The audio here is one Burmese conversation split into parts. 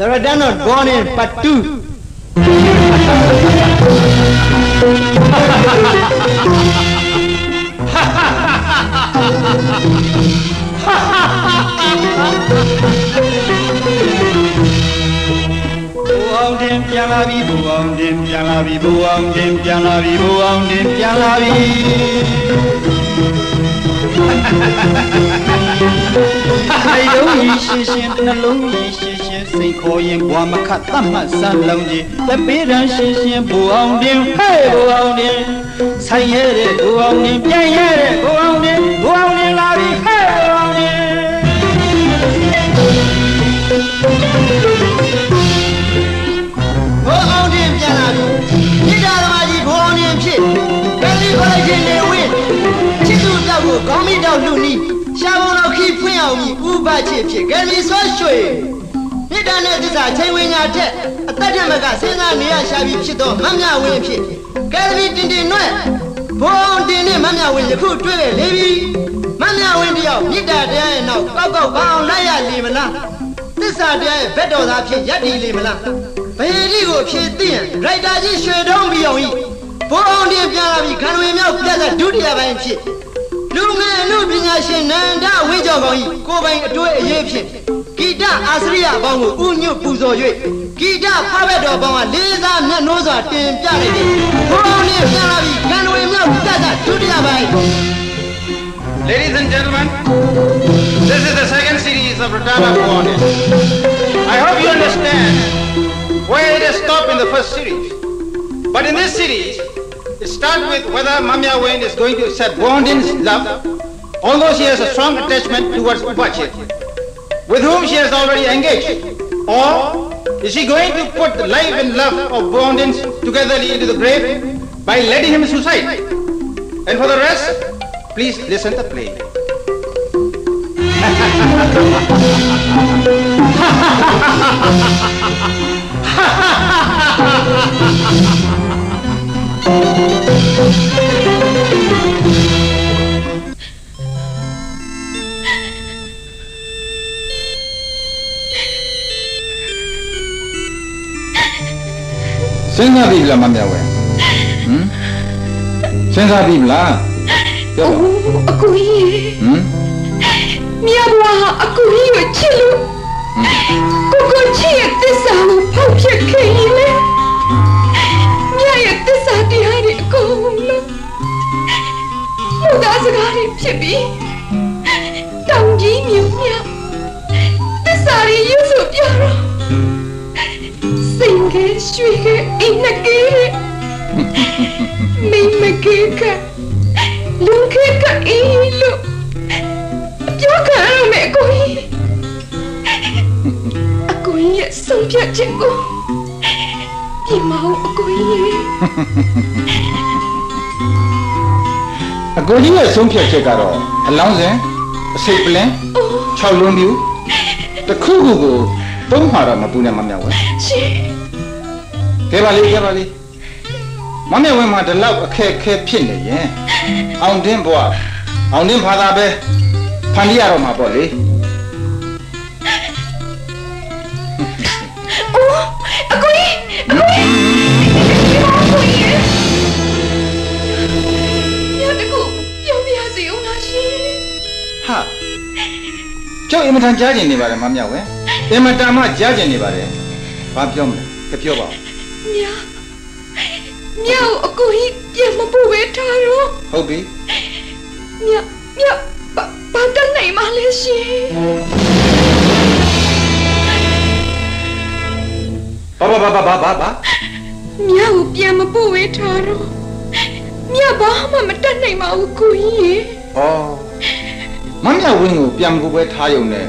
There are done not born in part two. Bố ông đêm ပြန်လာပြီဘိုးအောင် đêm ပြန်လာပြီဘိုးအောင် đêm ပြန်လာပြီဘိုးအောင် đêm ပြန်လာပြီအိုင်လုံးကြီးရှင်းရှင်းနှလုံးကြီးရှင်းရှင်းစိတ်ခေါ်ရင်ဘွာမခတ်တတ်မှတ်စမ်းလုံးကြီးတပေးရန်ရှင်းရှင်းဘိုးအောင် đêm ဟဲ့ဘိုးအောင် đêm ဆိုင်ရဲတဲ့ဘိုးအောင် đêm ပြန်ရဲတဲ့ဘိုးအောင် đêm ဘိုးအောင် đêm လာပြီဟဲ့ဘိုးအောင် đêm ဘိုးအောင်တင်ပြန်လာပြီမိသားသမားကြီးဘိုးအောင်တင်ဖြစ်ကယ်လီကော်ဂျင်နေဝင်းချစ်သူတောက်ကိုခေါင်းမိတောက်လူနီးရှာဘုံတော်ခီဖွင့်အောင်မြဥပချစ်ဖြစ်ကယ်လီဆွ ရွှေမိသားနဲ့သစ္စာချိန်ဝင်ညာထက်အသက်ထက်မကစဉ်းစားနေရရှာပြီးဖြစ်တော့မမြဝင်းဖြစ်ကယ်လီတင်တင်နွဲ့ဘိုးအောင်တင်နဲ့မမြဝင်းယခုတွေ့ရလေပြီမမြဝင်းတယောက်မိသားတရားရဲ့နောက်ကောက်ကောက်ကောင်းအောင်လိုက်ရလေမလားသစ္စာတရားရဲ့ဘက်တော်သားဖြစ်ရက်တည်လေမလားဘယ်ဒီကိုဖြည့်သိရင်ရိုက်တာကြီးရွှေတုံးပြီးအောင်ဤဘိုးအောင်တင်ပြန်လာပြီးခန္ဓာဝင်မြောက်ပြတ်တဲ့ဒုတိယပိုင်းဖြစ်လူငယ်အမှုပညာရှင်နန္ဒဝင်းကျော်ကောင်ဤကိုယ်ပိုင်အတွေ့အရေးဖြင့် ဂီတအာစရိယအပေါင်းကိုဥညွတ်ပူဇော်၍ဂီတဖဘက်တော်ပေါင်းကလေးစားမျက်နှိုးစွာတင်ပြလိုက်တယ်ဘိုးအောင်တင်ပြန်လာပြီးခန္ဓာဝင်မြောက်ပြတ်တဲ့ဒုတိယပိုင်း Ladies and gentlemen, this is the second series of Return of Warning. I hope you understand where it has stopped in the first series. But in this series, it starts with whether Mamia Wayne is going to accept Bondin's love, although she has a strong attachment towards Bachit, with whom she has already engaged. Or is she going to put the life and love of Bondins together into the grave by letting him suicide? And for the rest, please listen to play. စဉ်းစားပြီလားမမြဝဲ။ဟမ်။စဉ်းစားပြီလား။ပြောပါအိုးအကူကြီး။ဟမ်မြတ်ဘွားဟာအကူကြီးကိုချစ်လို့ကိုကိုချစ်ရဲ့သစ္စာကိုဖောက်ပြခဲ့ရင်လေမြတ်ရဲ့သစ္စာတရားတွေအကုန်လုံးလူသားစကားတွေဖြစ်ပြီးတောင်ကြီးမြုံမြသစ္စာတွေရွတ်ဆိုပြတော့ စင်ကဲရွှေကဲအိမ်နကဲမိမကဲကလူခဲကအေးလို့ပြောခံရမယ်အကိုကြီးအကိုကြီးရဲ့ဆုံးဖြတ်ချက်ကိုပြင်မအောင်အကိုကြီး။အကိုကြီးရဲ့ဆုံးဖြတ်ချက်ကတော့အလောင်းစင်အစိတ်ပလင်း6လုံးပြူတစ်ခုခုကို သုံးမှာတော့မပူနဲ့မမြဝဲရှင်။ကဲပါလေကဲပါလေ။မမြဝဲမှာဒီလောက်အခက်အခဲဖြစ်နေရင်အောင်တင်းဘွားအောင်တင်းဖာသာပဲဖန်တီးရတော့မှာပေါ့လေအိုးအကိုကြီးအကိုကြီးအကိုကြီးညတကူပြောပြရစီဦးလားရှင်။ဟာ။ကျောက်အင်မတန်ကြားကျင်နေပါတယ်မမြဝဲ။ အင်မတန်မှကြားကျင်နေပါတယ်။ဘာပြောမလဲ။ကပြောပါဦးမြတ်မြတ်ကိုအကိုကြီးပြန်မဖို့ပဲထားတော့။ဟုတ်ပြီမြတ်မြတ်ဘာဘာတတ်နိုင်မလဲရှင်ဘာဘာဘာဘာဘာဘာဘာမြတ်ကိုပြန်မဖို့ဝေးထားတော့မြတ်ဘာမှမတတ်နိုင်ပါဘူးကိုကြီးရေ။ဩမမြဝင်းကိုပြန်ကိုပဲထားရုံနဲ့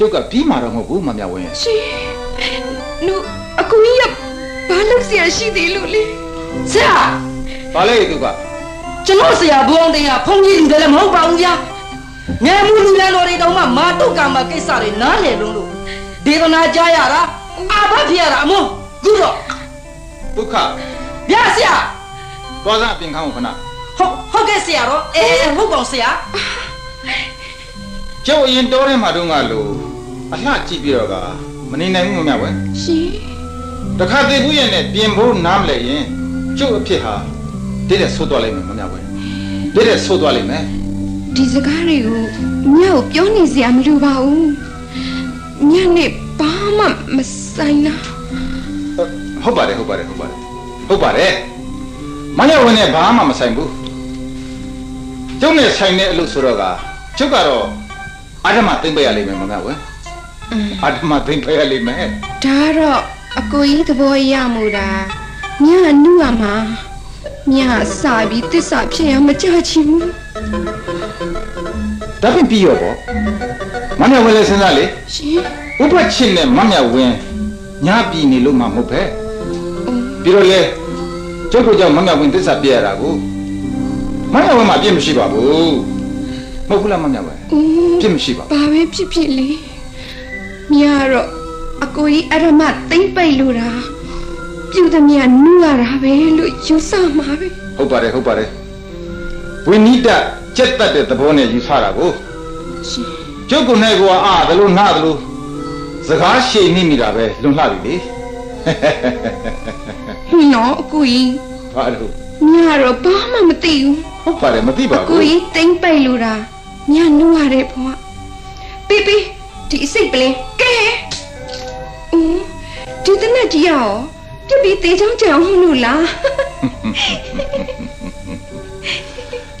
ကျုပ်ကပြီးမှာတော့မဟုတ်ဘူးမမြဝင်းရဲ့ ရှင်နုအကူကြီးကဘာလုပ်เสียရှိသေးလို့လဲ ဆရာ ။ဘာလဲသူက ကျွန်တော်ဆရာဘုံတင်ကဖုန်ကြီးလူတယ်လည်းမဟုတ်ပါဘူးဗျာငယ်မှုလူလန်းတော်တွေတောင်မှမာတုတ်ကံမကိစ္စတွေနားလည်လုံးလို့ဒေသနာကြားရတာအာဘဖြစ်ရတာအမွန်းခုတော့ ဒုက္ခ ဗျာဆရာ သွားစားအပြင်ခန်းကိုခဏ ဟုတ်ဟုတ်ကဲ့ဆရာတော့အေးဟုတ်ပါဆရာ ကျုပ်အရင်တောထဲမှာတုန်းကလို့ အလှကြည့်ပြီးတော့ကမနေနိုင်ဘူးမမြဝဲရှင်တခါသေးဘူးရဲ့နဲ့ပြင်ဖို့နားမလဲရင်ကျုပ်အဖြစ်ဟာတိတဲ့ဆိုးသွားလိမ့်မယ်မမြဝဲတိတဲ့ဆိုးသွားလိမ့်မယ်ဒီစကားတွေကိုမြတ်ကိုပြောနေစရာမလိုပါဘူးမြတ်နဲ့ဘာမှမဆိုင်တာဟုတ်ပါတယ်ဟုတ်ပါတယ်ဟုတ်ပါတယ်ဟုတ်ပါတယ်မမြဝဲနဲ့ဘာမှမဆိုင်ဘူးကျုပ်နဲ့ဆိုင်တဲ့အလုပ်ဆိုတော့ကကျုပ်ကတော့အာဓမသိမ့်ပေးရလိမ့်မယ်မမြဝဲ အာဓမသိမ့်ပေးရလိမ့်မယ်ဒါကတော့အကိုကြီးသဘောရမှုတာမြတ်နုရမှာမြတ်စာပြီးတစ္ဆာဖြစ်ရမကြချင်ဘူးဒါဖြင့်ပြီးရောပေါ့မမြဝဲလည်းစဉ်းစားလေရှင်ဥပချင်းနဲ့မမြဝင်းညာပြည်နေလို့မှမဟုတ်ပဲပြီးတော့လေကျုပ်တို့ကြောင့်မမြဝင်းသစ္စာပြရတာကိုမမြဝင်းမှာအပြစ်မရှိပါဘူးမဟုတ်ဘူးလားမမြဝင်းဦးအပြစ်မရှိပါဘူးဘာပဲဖြစ်ဖြစ်လေ မြတ်ကတော့အကိုကြီးအရမသိမ့်ပိတ်လို့တာပြုသည်မြတ်နုရတာပဲလို့ယူဆမှာပဲဟုတ်ပါတယ်ဟုတ်ပါတယ်ဝိနိဒစက်တတ်တဲ့သဘောနဲ့ယူဆတာကိုရှင်ကျုပ်ကနဲ့ကွာအားတယ်လို့နားတယ်လို့စကားရှိန်နေမိတာပဲလွန်လှပြီလေနော်အကိုကြီးဘာလို့မြတ်တော့ဘာမှမသိဘူးဟုတ်ပါတယ်မသိပါအဘူးကိုကြီးသိမ့်ပိတ်လို့တာမြတ်နုရတဲ့ဘဝပြပြ ဒီအစိတ်ပလင်းကဲဦးဒီတနက်ကြီးရောပြပြသေးချောင်းကြောင်မလို့လား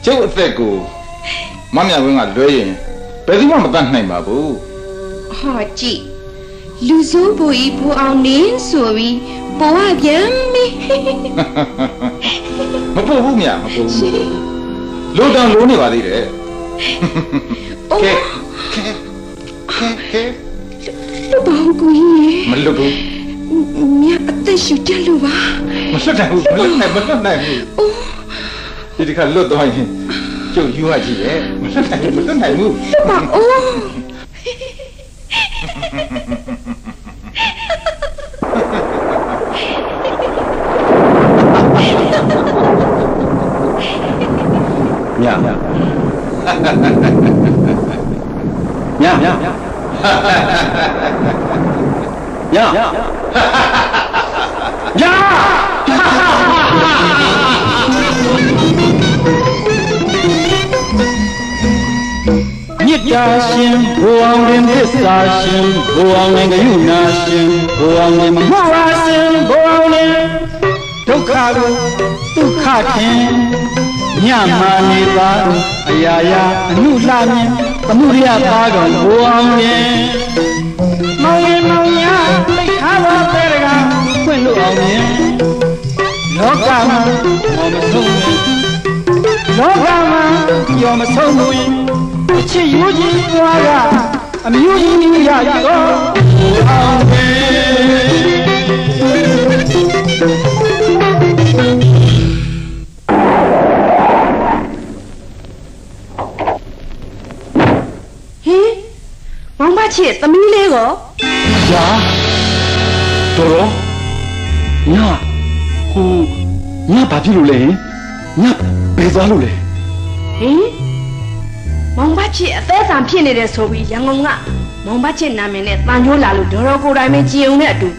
ကျုပ်အသက်ကိုမမြဝင်းကလွဲရင်ဘယ်သူမှမတတ်နိုင်ပါဘူးဟောကြည့်လူစိုးဘူကြီးဘူအောင်နေဆိုပြီးဘဝပြန်ပြီမပူဘူးမြမပူဘူးလိုတောင်လိုနေပါသေးတယ်အိုးကဲကဲကဲ ကဲလူပေါင်းကိုကြီးမလွတ်ဘူးမြတ်အသက်ရှူကြလို့ပါမလွတ်နိုင်ဘူးမလွတ်နိုင် မလွတ်နိုင်ဘူးအိုးဒီတစ်ခါလွတ်သွားရင်ကျုပ်ယူရကြည့်ရဲ့မလွတ်နိုင်ဘူးမလွတ်နိုင်ဘူးလူပါအိုးညညညညညညမြစ်တာရှင်ဘိုးအောင်ရင်သစ္စာရှင်ဘိုးအောင်ရင်ကယုနာရှင်ဘိုးအောင်ရင်မမဝါရှင်ဘိုးအောင်ရင်ဒုက္ခကိုဒုက္ခထင်ညမာနေပါအရာရာအနုလှမြင် သမှုရိယသားတော်ဘိုးအောင်ရင်မောင်ရင်မောင်ညာသိခါပါပဲကဖွင့်လို့အောင်ရင်လောကမှာမောမဆုံးရင်လောကမှာကြော်မဆုံးဘူးရင်အချစ်ယူကြီးပွားကအမျိုးကြီးမျိုးရရတော့ဘိုးအောင်ရင် ချစ်သမီးလေးကိုညာတော်တော်ညာဟိုညာဘာဖြစ်လို့လဲဟင်ညာဘယ်သွားလို့လဲဟင်မောင်မချစ်အသက်ဆံဖြစ်နေတယ်ဆိုပြီးရန်ကုန်ကမောင်မချစ်နာမည်နဲ့တန်ကြိုးလာလို့ဒေါ်တော်ကိုယ်တိုင်ပဲကြည်ုံနဲ့အတူ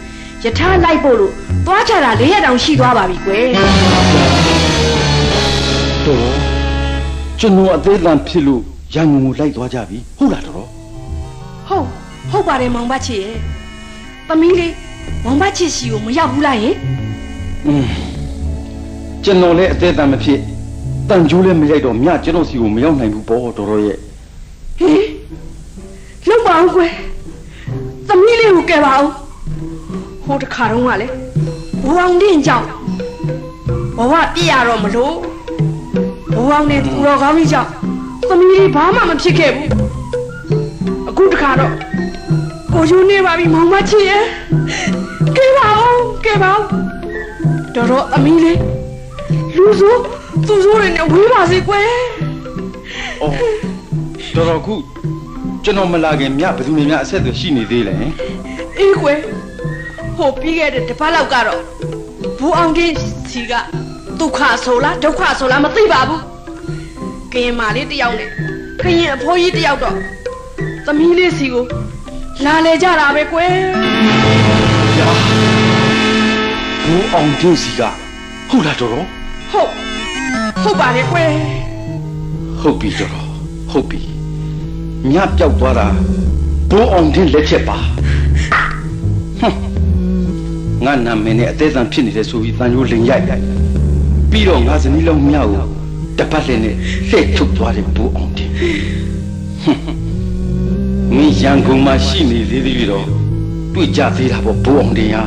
ယထာလိုက်ဖို့လို့သွားချတာ၄ရက်တောင်ရှိသွားပါပြီကွယ်တော်တော်ကျွန်တော်အသေးအံဖြစ်လို့ရန်ကုန်ကိုလိုက်သွားကြပြီဟုတ်လားတော်တော်ဟုတ် ဟုတ်ပါတယ်မောင်မချစ်ရဲ့သမီးလေးမောင်မချစ်စီကိုမရောက်ဘူးလားယင်อืมကျွန်တော်လည်းအသေးအံမဖြစ်တန်ကြိုးလည်းမရိုက်တော့မြကျွန်တော်စီကိုမရောက်နိုင်ဘူးပေါ့တော်တော်ရဲ့ဟင်လောက်ပါအောင်ကွယ်သမီးလေးကိုကယ်ပါအောင်ဟိုတခါတော့ကလေဘဝအောင်တင်းကြောင့်ဘဝပြည့်ရတော့မလို့ဘဝအောင်နဲ့သူတော်ကောင်းကြီးကြောင့်သမီးလေးဘာမှမဖြစ်ခဲ့ဘူးအခုတခါတော့ ကိုယူနေပါပြီမောင်မချစ်ရဲ့ကယ်ပါအောင်ကယ်ပါအောင်တော်တော်သမီးလေးလူဆိုသူဆိုရနေဝေးပါစေကွယ်အော်တော်တော်ခုကျွန်တော်မလာခင်မြဘယ်သူမှမြအဆက်အသွယ်ရှိနေသေးလဲဟင်အေးကွယ်ဟိုပြီးခဲ့တဲ့တစ်ပတ်လောက်ကတော့ဘူအောင်ကြီးစီကဒုက္ခဆိုလားဒုက္ခဆိုလားမသိပါဘူးကရင်မာလေးတယောက်နဲ့ကရင်အဖိုးကြီးတယောက်တော့သမီးလေးစီကို လာလေကြတာပဲကွယ်ဘူအောင်တင်းစီကဟုတ်လားတော်တော်ဟုတ်ဟုတ်ပါလေကွယ်ဟုတ်ပြီတော်တော်ဟုတ်ပြီညပျောက်သွားတာဘူအောင်တင်းလက်ချက်ပါဟွန်းငါနာမည်နဲ့အသေးအံဖြစ်နေတယ်ဆိုပြီးတန်ရိုးလင်ရိုက်ရိုက်ပြီးတော့ငါဇနီးလုံးမြောက်ကိုတပတ်လည်းနဲ့လှည့်ထုတ်သွားတယ်ဘူအောင်တင်းဟွန်း မင်းရန်ကုန်မှာရှိနေသေးသေးပြီးတော့တွေ့ကြသေးတာပေါ့ဘူအောင်တင်းဟာ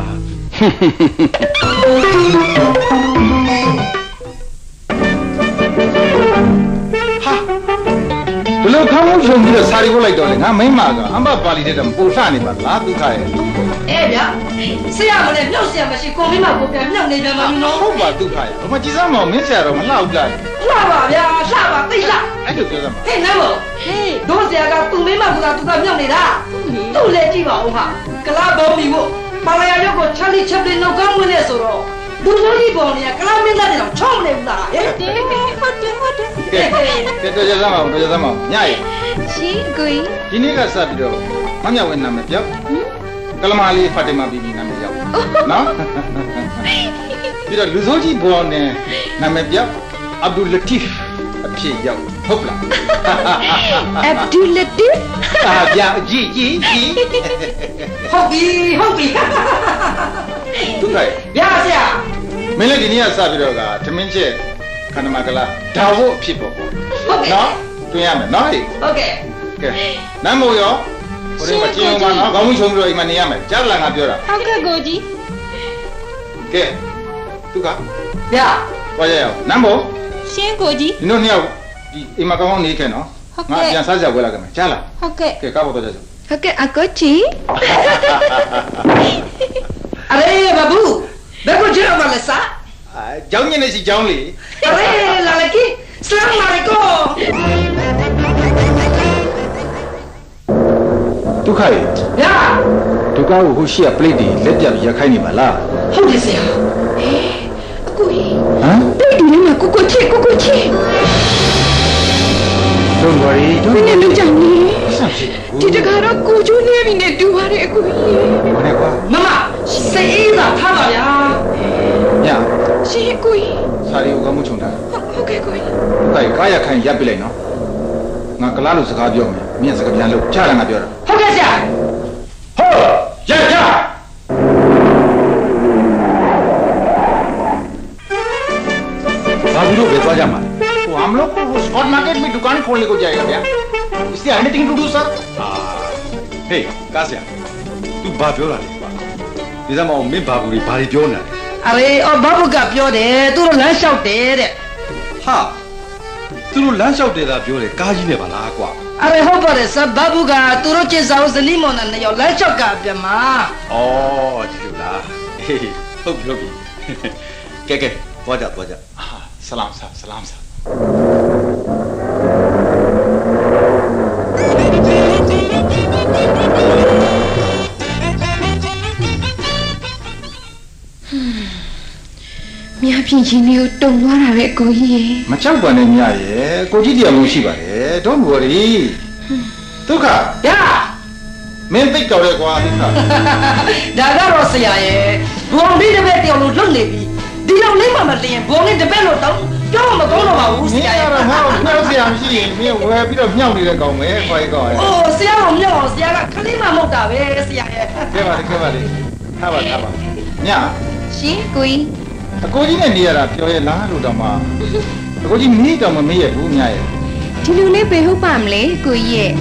လိုခေါင်းလုံးချုံပြီးတော့စာရီပို့လိုက်တော့လေငါမိမကအမ္ဘပါလီတဲ့တော့ပို့လှနေပါလားဒုက္ခရဲ့အေးဗျာဆရာမလည်းမြောက်ဆရာမရှိကိုမိမကိုပြန်မြောက်နေပြန်ပါဘူးနော်ဟုတ်ပါဒုက္ခရဲ့ဘမကြည်စမ်းမအောင်မင်းဆရာတော့မလှဘူးလားလှပါဗျာလှပါသိလှအဲ့လိုပြောစမ်းပါဟဲ့နမ်းမို့ဟေးတို့ဆရာကသူ့မိမကသူကမြောက်နေတာသူ့လည်းကြည့်ပါဦးဟာကလာဘောမီကိုပါလာရရုပ်ကိုချာလီချက်ပလင်နှုတ်ကောင်းဝင်နေဆိုတော့ ဘူလိုကြီးပေါ်နေကကလာမင်းသားတွေတော့ချောင်းမနေဘူးလားဟဲ့တယ်ဟုတ်တယ်ဟုတ်တယ်ကဲကဲတော်ကြစမ်းပါဦးတော်ကြစမ်းပါဦးညရဲ့ရှင်ကိုကြီးဒီနေ့ကစပြီးတော့မမြောက်ဝဲနာမည်ပြောက်ကလမာလေးဖတ်တယ်မပြီးပြီးနာမည်ရောက်နော်ပြီးတော့လူစိုးကြီးဘောင်းနဲ့နာမည်ပြောက်အဗ္ဒူလတီဖ်အဖြစ်ရောက်ဟုတ်လားအဗ်ဒူလတီဖ်အာပြအကြည့်ကြည့်ကြည့်ဟုတ်ပြီဟုတ်ပြီဒုက္ခရဲ့ဗျာဆရာ မင်းလည်းဒီနေ့ကစပြီးတော့ကသမင်းချက်ခန္ဓမာကလာဒါဖို့အဖြစ်ပေါ့ပေါ့ဟုတ်ကဲ့နော်တွင်ရမယ်နော်ဟေ့ဟုတ်ကဲ့ကဲနမ်းမို့ရောဟိုဒီမှာကျင်းအောင်မနော်ခေါင်းမချုံပြီးတော့အိမ်မှာနေရမယ်ကြားလာငါပြောတာဟုတ်ကဲ့ကိုကြီးကဲသူကဗျာသွားရအောင်နမ်းမို့ရှင်ကိုကြီးဒီတို့နှစ်ယောက်ဒီအိမ်မှာကောင်းကောင်းနေခဲ့နော်ဟုတ်ကဲ့ငါပြန်စားကြပွဲလာကြမယ်ကြားလာဟုတ်ကဲ့ကဲကားပေါ်တော့ကြစို့ဟုတ်ကဲ့အကိုကြီးအရေဘဘူး ဘယ်ကိုကြည့်အောင်မလဲစာအာကျောင်းညနေစီကျောင်းလေအရေလာလေကီဆလမ်မာလီကိုဒုက္ခရေဗျာဒုက္ခကိုဟိုရှိရပလိတ်တွေလက်ပြပြီးရခိုင်းနေပါလားဟုတ်တယ်ဆရာအကိုကြီးဟမ်တိတ်တူလေးမှာကိုကိုချစ်ကိုကိုချစ် Don't worry မင်းနဲ့လူကြောင့်လေဆန့်ဖြစ်ဒီတခါတော့ကိုကျိုးနေပြီနဲ့တူပါတယ်အကိုကြီးဘာလဲကွာမမစိတ်အေးသာထားပါဗျာ ည ရှင်အကိုကြီး စာရီကိုကောင်းမှုချုံတာ ဟုတ်ဟုတ်ကဲ့ကိုကြီး ဒုက္ခရေကားရခိုင်းရပ်ပြလိုက်နော်ငါကလားလို့စကားပြောမယ်မင်းကစကားပြန်လို့ချတာငါပြောတာ ဟုတ်ကဲ့ဆရာ ဟုတ်ရရဘာဘူးလို့ပဲသွားကြမှာवो हम लोग को spot market में दुकान खोलने को जाएगा क्या इससे एनीथिंग टू डू सर အာဟေးကားဆရာ तू ဘာပြောတာလဲကွာဒီစမောင်မင်းဘာဘူးတွေဘာတွေပြောနေလဲ အရေအော်ဘဘကပြောတယ်သူတို့လမ်းလျှောက်တယ်တဲ့ဟာသူတို့လမ်းလျှောက်တယ်သာပြောတယ်ကားကြီးနဲ့ပါလားကွာအရေဟုတ်ပါတယ်ဆဘဘကသူတို့ကျေဆောင်ဇနီးမောင်နှံနဲ့ရောက်လမ်းလျှောက်ကအပြမဩဒီလိုလားဟေးဟုတ်ပြီဟုတ်ပြီကဲကဲသွားကြသွားကြဆလမ်ဆာဆလမ်ဆာ ပြင်ချင်းလေးကိုတုံသွားတာပဲအကိုကြီးရေမချောက်ပါနဲ့မြရဲ့ကိုကြီးတရားမျိုးရှိပါတယ် don't worry ဒုက္ခဗျာမင်းသိတော်ရဲကွာဒုက္ခဒါကတော့ဆရာရဲ့ဘုံလေးတစ်ပည့်တယောက်လို့လွတ်နေပြီဒီလောက်လေးမှမလျင်ဘုံလေးတစ်ပည့်လို့တောင်းပြောမကောင်းတော့ပါဘူးဆမင်းရာကရဲ့တော့ငါ့ကိုပြောစရာမရှိရင်မင်းဝယ်ပြီးတော့မြောက်နေတဲ့ကောင်ပဲခွာကြီးကောင်ရဲ့အိုးဆရာကမြောက်အောင်ဆရာကခလေးမှမဟုတ်တာပဲဆရာရဲ့ကဲပါလေကဲပါလေထားပါထားပါညရှင်ကိုကြီး အကိုကြီးနဲ့နေရတာပြောရဲလားလို့တော့မှအကိုကြီးမေးတော့မမေးရဘူးညရဲ့ဒီလိုလေးပဲဟုတ်ပါမလဲကိုကြီးရဲ့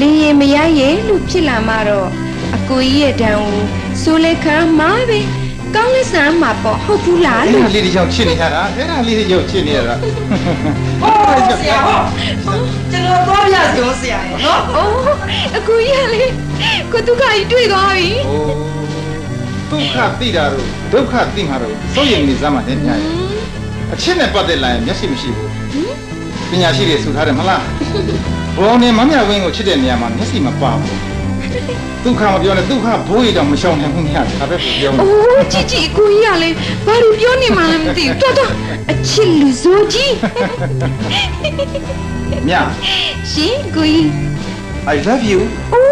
လေရင်မရရဲ့လို့ဖြစ်လာမှတော့အကိုကြီးရဲ့တန်ကိုစိုးလက်ခံမှာပဲကောင်းလက်ဆန်းမှာပေါ့ဟုတ်ဘူးလားအဲ့လို့ဒါလေးတွေကြောင့်ချစ်နေရတာအဲ့ဒါလေးတွေကြောင့်ချစ်နေရတာဟောဆရာဟောကျွန်တော်သွားပြစုံဆရာရဲ့နော်အိုးအကိုကြီးကလေကိုတုခကြီးတွေ့သွားပြီโอ้ ဒုက္ခသိတာတော့ဒုက္ခသိမှာတော့စိုးရိမ်နေစမ်းမှာနဲ့ညရဲ့အချစ်နဲ့ပတ်သက်လာရင်မျက်စိမရှိဘူးပညာရှိတွေဆိုထားတယ်မလားဘောနဲ့မမြဝင်းကိုချစ်တဲ့နေရာမှာမျက်စိမပါဘူးဒုက္ခမပြောနဲ့ဒုက္ခဘိုးရီတော့မရှောင်နိုင်ဘူးညဒါပဲပြောမှာအိုးជីជីအကိုကြီးကလေဘာလို့ပြောနေမှလည်းမသိဘူးတော်တော်အချစ်လူစိုးကြီးမြရှင်ကိုကြီး I love you အို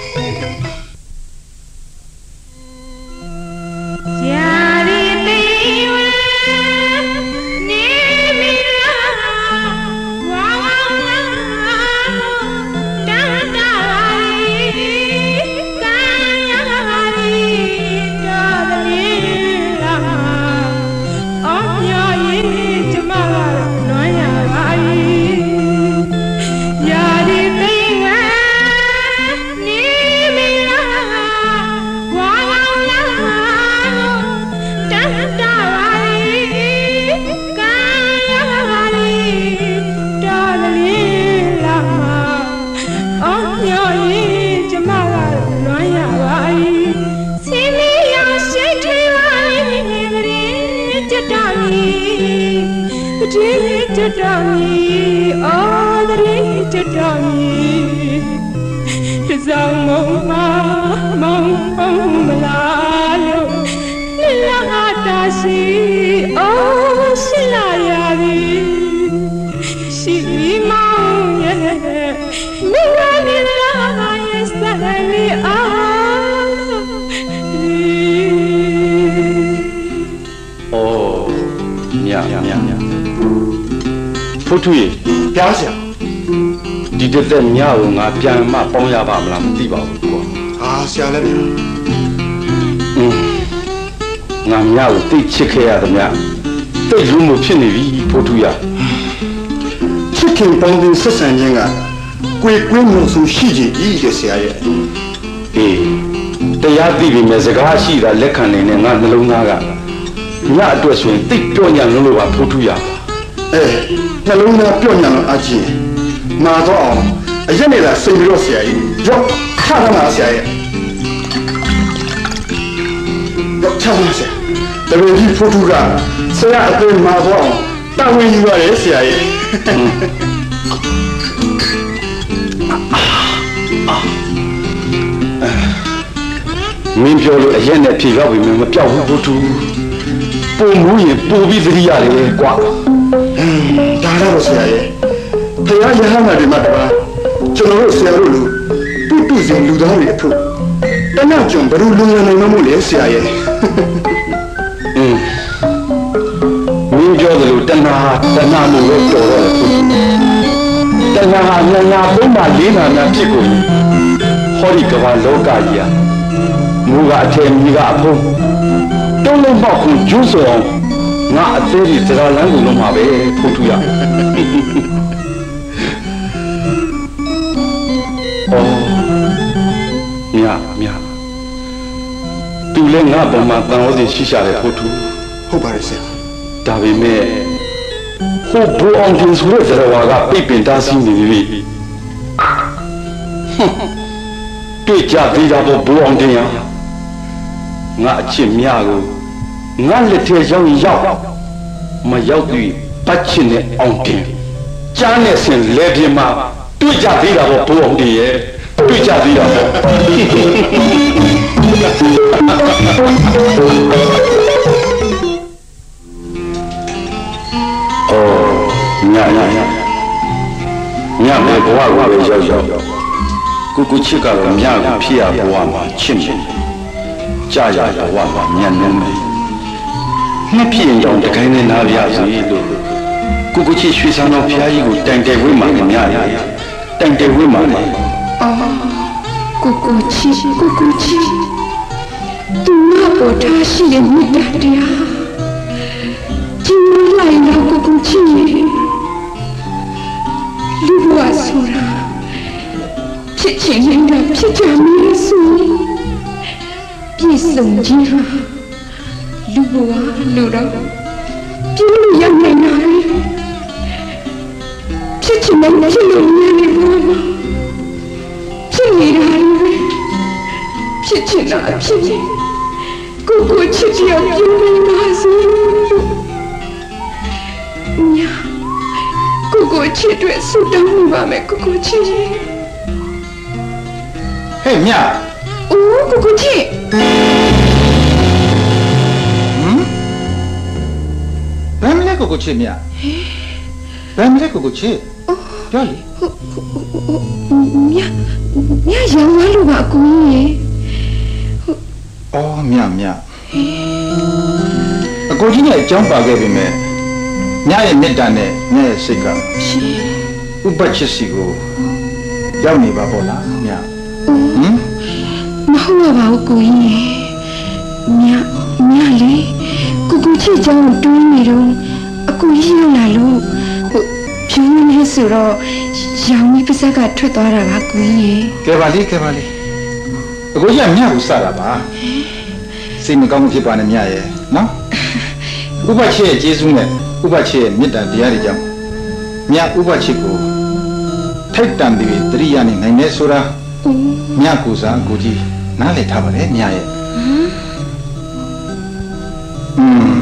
း လည်းอืมငါညကိုတိတ်ချစ်ခဲ့ရသမျှတိတ်လူမှုဖြစ်နေပြီဖုထွေရချစ်ခင်ပေါင်းတင်ဆက်ဆံခြင်းကကိုယ်ကွင်းမှုဆိုရှိကြ၏ရဲ့ဆရာရဲ့အေးတရားသိပြီမဲ့စကားရှိတာလက်ခံနေတဲ့ငါနှလုံးသားကညအတွက်ဆိုရင်တိတ်ပြော့ညံလို့လို့ပါဖုထွေရအဲနှလုံးသားပြော့ညံတော့အချင်းမာတော့အောင်အရက်နေတာစိတ်ပြီးတော့ဆရာကြီးရောက်ခါရမှာဆရာရဲ့ ချမ်းပါဆရာတပည့်ကြီးဖိုးထုကဆရာအသွင်မာတော့အောင်တာဝန်ယူရတယ်ဆရာရဲ့မင်းပြောလို့အရက်နဲ့ဖြေရောက်ပြီမပြောက်ဘူးဖုထွပုံမှုရင်ပို့ပြီးသတိရတယ်ကွာဒါတော့ဆရာရဲ့ဘုရားရဟန်းတော်တွေမှာတပါကျွန်တော်တို့ဆရာတို့လူပုတုဇဉ်လူသားတွေအဖို့တနကြုံဘယ်လိုလူငယ်နိုင်မလို့လဲဆရာရဲ့ อืมမင်းပြောသလိုတဏှာတဏှာလို့ပဲတော်တော့တယ်တဏှာဟာညာညာပုံမှလေးနာများဖြစ်ကုန်ဟောဒီကမ္ဘာလောကကြီးဟာမူကအထည်မီကအဖုံးတုံးလုံးပေါက်ခုကျိုးစောအောင်ငါအသေးကြီးစကားလမ်းကိုလုံးမှာပဲဖုတ်ထူရအော်မြမြသူ လည်းငါပုံမှာတန်ဟောစဉ်ရှိရှာတယ်ဖုတ်ထူဟုတ်ပါတယ်ဆရာဒါပေမဲ့ဟိုဘူအောင်ကျင်းဆိုတဲ့ဇရဝါကပြိပင်တားဆီးနေပြီဟွန်းတွေ့ကြသေးတာပေါ့ဘူအောင်တင်ရငါအချစ်မြကိုငါလက်ထဲရောက်ရင်ရောက်မရောက်ပြီပတ်ချင်တဲ့အောင်တင်ကြားနဲ့ဆင်လဲပြင်းမှာတွေ့ကြသေးတာပေါ့ဘူအောင်တင်ရဲ့တွေ့ကြသေးတာပေါ့အော် ညညညညမေဘဝကိုပဲရောက်ရောက်ကိုကိုချစ်ကတော့ညကိုဖြစ်ရဘဝမှာချစ်နေကြာရဘဝမှာညံနေတယ်နှစ်ဖြစ်ရင်တော့တခိုင်းနဲ့နားပြစီလို့ကိုကိုချစ်ရွှေစံတော်ဖျားကြီးကိုတိုင်တယ်ဝိမာနဲ့ညရတယ်တိုင်တယ်ဝိမာနဲ့အော်ကိုကိုချီကိုကိုချီသူ မပေါ်ထားရှိတဲ့မြတ်တရားကြီးမလိုက်တော့ကိုကိုချီလူဘဝဆိုတာဖြစ်ချင်နေတာဖြစ်ကြမယ်ဆိုပြည့်စုံခြင်းဟာလူဘဝလူတော့ပြည့်လို့ရနိုင်တာလေဖြစ်ချင်တယ်ဖြစ်လို့ရနေဘူးဖြစ်နေတာလေဖြစ်ချင်တာဖြစ်ချင် ကိုကိုချစ်ချင်အောင်ပြုနေပါစေညာကိုကိုချစ်တွေဆုတောင်းနေပါမယ်ကိုကိုချစ်ရင်ဟဲ့မြအိုးကိုကိုချစ်ဘယ်မလဲကိုကိုချစ်မြဘယ်မလဲကိုကိုချစ်ပြောလေမြမြရောင်းသွားလို့ပါအကူကြီး အော်မြမြအကိုကြီးနဲ့အကြောင်းပါခဲ့ပြီမဲ့ညရဲ့မေတ္တာနဲ့ညရဲ့စိတ်ကရှင်ဥပချစ်စီကိုရောက်နေပါပေါ့လားမြဟမ်မဟုတ်ပါဘူးကိုကြီးမြမြလေကိုကိုချစ်ကြောင်းတွင်းနေတော့အကူကြီးရောက်လာလို့ဟိုဖြူနေဆိုတော့ရောင်ကြီးပါးစပ်ကထွက်သွားတာပါကိုကြီးကဲပါလေကဲပါလေ အကိုကြီးကမြကိုစတာပါစိတ်မကောင်းဖြစ်ပါနဲ့မြရဲ့နော်ဥပချစ်ရဲ့ကျေးဇူးနဲ့ဥပချစ်ရဲ့မေတ္တာတရားတွေကြောင့်မြဥပချစ်ကိုထိုက်တန်ပြီးတရိယာနေနိုင်နေဆိုတာမြကိုစားကိုကြီးနားလည်ထားပါလေမြရဲ့อืม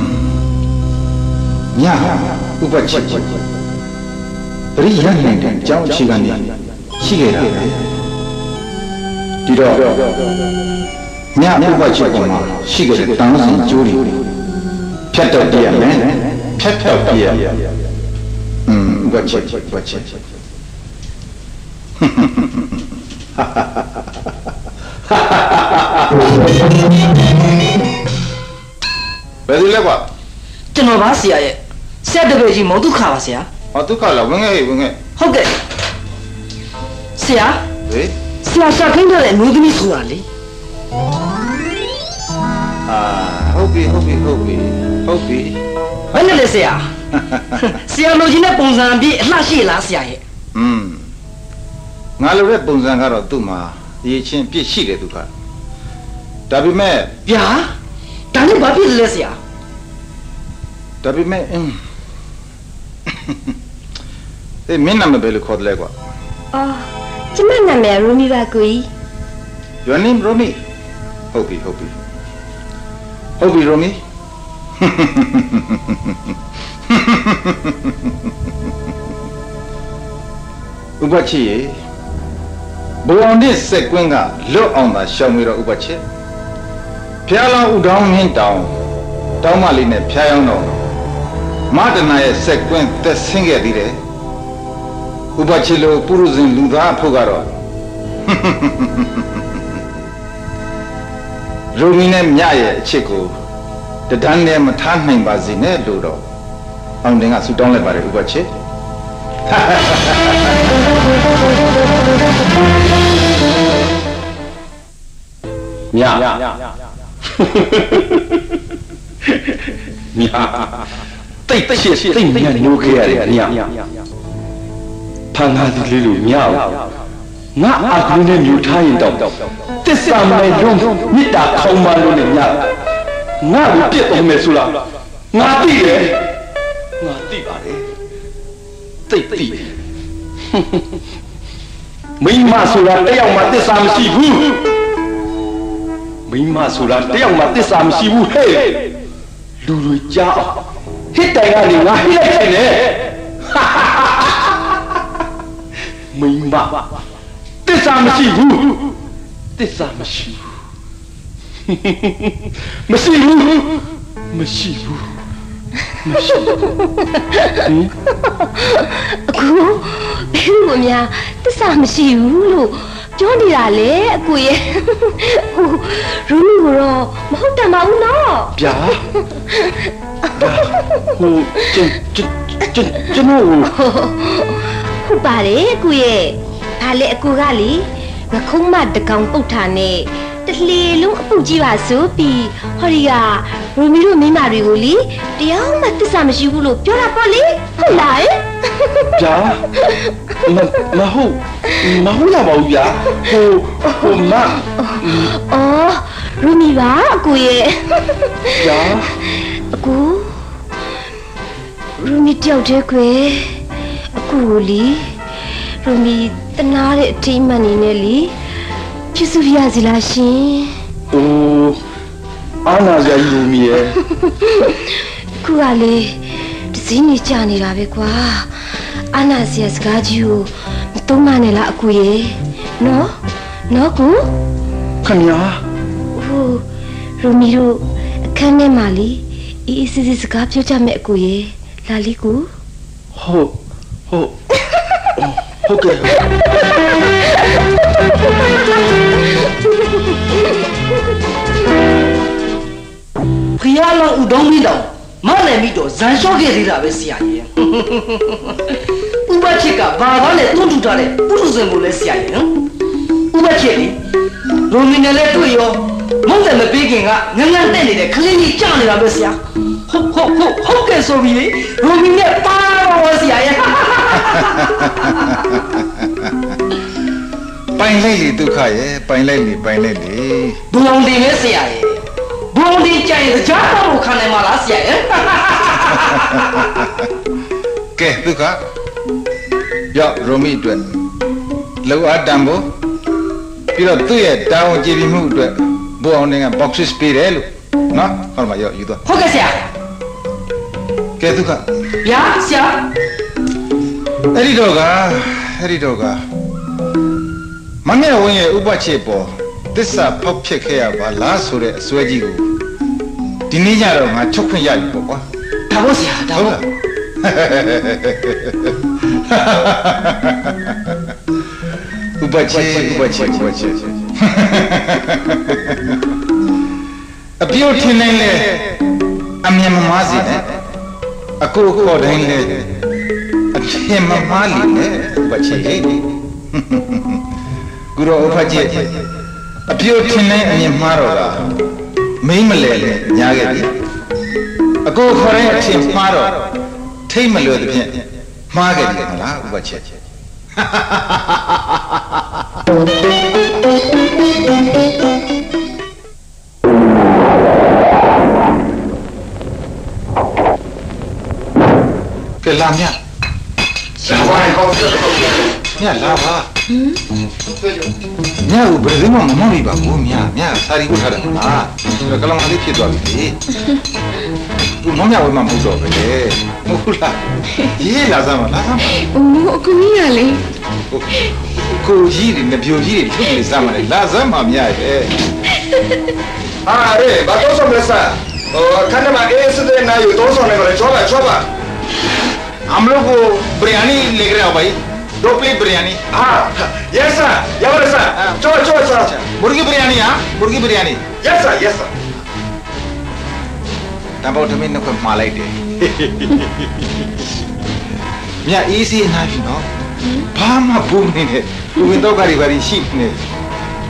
မြဟာဥပချစ်ကိုတရိယာနိုင်တဲ့အကြောင်းအခြေခံနေရှိခဲ့တာပဲ ဒီတော့မြဥပချစ်ကောင်မှာရှိခဲ့တဲ့တန်ဆင်ကျိုးတွေဖြတ်တော့ပြရမယ်ဖြတ်တော့ပြရอืมဥပချစ်ဥပချစ်ဘယ်လိုလဲကွာကျွန်တော်ပါဆရာရဲ့ဆက်တပည့်ကြီးမောဒုက္ခပါဆရာဟောဒုက္ခလာဝင်ခဲ့ဟေ့ဝင်ခဲ့ဟုတ်ကဲ့ဆရာဟေး ဆရာရှာခိုင်းထားတဲ့အမျိုးသမီးဆိုတာလေအာဟုတ်ပြီဟုတ်ပြီဟုတ်ပြီဟုတ်ပြီဘယ်နဲ့လဲဆရာဆရာလိုချင်တဲ့ပုံစံအပြည့်အလှရှိလားဆရာရဲ့อืมငါလိုတဲ့ပုံစံကတော့သူ့မှာရည်ချင်းပြည့်ရှိတယ်သူကဒါပေမဲ့ဗျာဒါနဲ့ဘာဖြစ်လဲဆရာဒါပေမဲ့အင်းအေးမင်းနာမည်ဘယ်လိုခေါ်တယ်လဲကွာအော် ကျမနာမည်ရူမီပါကိုကြီး Your name Romy ဟုတ်ပြီဟုတ်ပြီဟုတ်ပြီ Romy ဥပချီရေဘုံအောင်တဲ့စက်ကွင်းကလွတ်အောင်သာရှောင်ပြီးတော့ဥပချီဖျားလောင်းဥတောင်းမင်းတောင်းတောင်းမလေးနဲ့ဖျားရောက်တော့မတနာရဲ့စက်ကွင်းသက်ဆင်းခဲ့သေးတယ် ဥပချီလိုပုရုဇဉ်လူသားဖို့ကတော့ရူမီနဲ့မြရဲ့အချစ်ကိုတဒန်းနဲ့မထားနိုင်ပါစေနဲ့လို့တော့အောင်တင်ကဆူတောင်းလိုက်ပါတယ်ဥပချစ်မြမြတိတ်ချစ်တိတ်မြတ်ညိုးခဲ့ရတယ်မြ ဖန်ကားသူလေးလိုမြငါအာကုနဲ့မြူထားရင်တော့တစ္ဆာမိုင်လုံးမေတ္တာခေါင်းမလို့နဲ့မြငါ့ကိုပြစ်တော်မယ်ဆိုလားငါသိတယ်ငါသိပါတယ်တိတ်သိတယ်မိမဆိုတာတယောက်မှတစ္ဆာမရှိဘူးမိမဆိုတာတယောက်မှတစ္ဆာမရှိဘူးဟဲ့လူတွေကြားအောင်ဟစ်တိုင်ကနေငါဟိလိုက်တယ်နဲ့ မိမတစ္ဆာမရှိဘူးတစ္ဆာမရှိဘူးမရှိဘူးမရှိဘူးမရှိဘူးအခုဘယ်လိုများတစ္ဆာမရှိဘူးလို့ပြောနေတာလေအကူရဲ့ဟိုရူမီကိုတော့မဟုတ်တယ်မဟုတ်နော်ဗျာဗျာဟိုကျွန်ကျွန်ကျွန်ကျွန်တော်ကို ဟုတ်ပါတယ်အကူရဲ့ဒါလေအကူကလေငခုံးမတကောင်ပုတ်ထားနဲ့တလှေလုံးအပုတ်ကြီးပါဆိုပြီးဟောဒီကရူမီတို့မိန်းမတွေကိုလေတရားမှတစ္ဆာမရှိဘူးလို့ပြောတာပေါ့လေဟုတ်လားဗျာမမဟုတ်မဟုတ်လာပါဘူးဗျာဟိုဟိုမအော်ရူမီပါအကူရဲ့ဗျာအကူရူမီတယောက်တည်းကွယ် အကူကိုလီရူမီတနာတဲ့အထိမှန်နေနဲ့လီဖြစ်စုရစီလားရှင်ဟိုအာနာဇာယူမီရဲ့ခုကလေဒစင်းနေကြနေတာပဲကွာအာနာစီယစကားကြီးကိုမသုံးမနဲ့လားအကူရဲ့နော်နော်ကူခင်ဗျာဟိုရူမီတို့အခန်းထဲမှာလီအေးအေးစစ်စစ်စကားပြောကြမဲ့အကူရဲ့လာလီကူဟုတ် ဟုတ်ဟုတ်ကဲ့ဖျားလောင်ဥဒေါင်းမိတောင်မလည်းမိတော့ဇန်လျှော့ခဲ့သေးတာပဲဆရာကြီးဥပချစ်ကဘာဘာနဲ့တွန်းထူထားတဲ့ပုထုဇဉ်ကိုလဲဆရာကြီးနော်ဥပချစ်လေရိုမီနယ်လည်းတွေ့ရောမုန်းတယ်မပေးခင်ကငငန်းတက်နေတဲ့ခလင်းကြီးကြာနေတာပဲဆရာ ဟုတ်ဟုတ်ဟုတ်ဟုတ်ကဲ့ဆိုပြီလေရိုမီနဲ့ပါတော့ဆရာရဲ့ပိုင်လိုက်လေဒုက္ခရဲ့ပိုင်လိုက်လေပိုင်လိုက်လေဘုံတင်နဲ့ဆရာရဲ့ဘုံတင်ကြရင်ကြားတော့ခံနိုင်မှာလားဆရာရဲ့ကဲဒုက္ခရောက်ရိုမီအတွက်လောအတန်ဖို့ပြီးတော့သူ့ရဲ့တာဝန်ကြည်ပြီးမှုအတွက်ဘူအောင်နေက boxes ပေးတယ်လို့နော်ဟောမှာရောက်ယူသွားဟုတ်ကဲ့ဆရာ ကဲဒုက္ခဗျာဆရာအဲ့ဒီတော့ကအဲ့ဒီတော့ကမမေဝင်းရဲ့ဥပချေပေါ်သစ္စာဖောက်ဖြစ်ခဲ့ရပါလားဆိုတဲ့အစွဲကြီးကိုဒီနေ့ညတော့ငါချုပ်ခွင့်ရပြီပေါ့ကွာဒါပေါ့ဆရာဒါဟုတ်ပေါ့လားဥပချေဥပချေဥပချေအပြုတ်ထင်းနေလေအမြင်မမားစီနဲ့ အကိုခေါ်တိုင်းလေအထင်မမားလီနဲ့ဥပချေဟေးကုရောဥပချေအပြုတ်ထင်းနေအမြင်မှားတော့တာမိမ့်မလဲလေညားခဲ့ပြီအကိုခေါ်တဲ့အထင်မှားတော့ထိတ်မလွယ်သဖြင့်မှားခဲ့ပြီမလားဥပချေ ကဲလာမြလာပါကောင်းမြလာပါဟမ်မြကိုဘယ်သူမှမမောက်မိပါဘူးမြမြစာရီကိုထားတယ်ဟာကလမလေးဖြစ်သွားပြီလေသူမမြဝဲမှာမဟုတ်တော့ပဲမဟုတ်လားရေးလာစမ်းပါလာစမ်းပါအိုးအကူကြီးရလေကိုကြီးတွေငပြိုကြီးတွေထုတ်နေစမ်းပါလေလာစမ်းပါမြရဲ့ဟာရေဘာတော့ဆောင်လဲစားဟိုခဏမှာအေးစတဲ့နာယူတော့ဆောင်နေကြတယ်ချောပါချောပါ हम लोग को बिरयानी लेकर आओ भाई दो प्लेट बिरयानी ဟာယက်ဆာရပါလားစားချောချောစား मुर्गी बिरयानी हाँ मुर्गी बिरयानी ယက်ဆာယက်ဆာ တဘောသမင်းနှုတ်ကမှားလိုက်တယ်မြတ်အေးစီးနာပြီနော်ဘာမှဘူးမနေနဲ့ကိုဝင်တော့ကတွေဘာတွေရှိနေ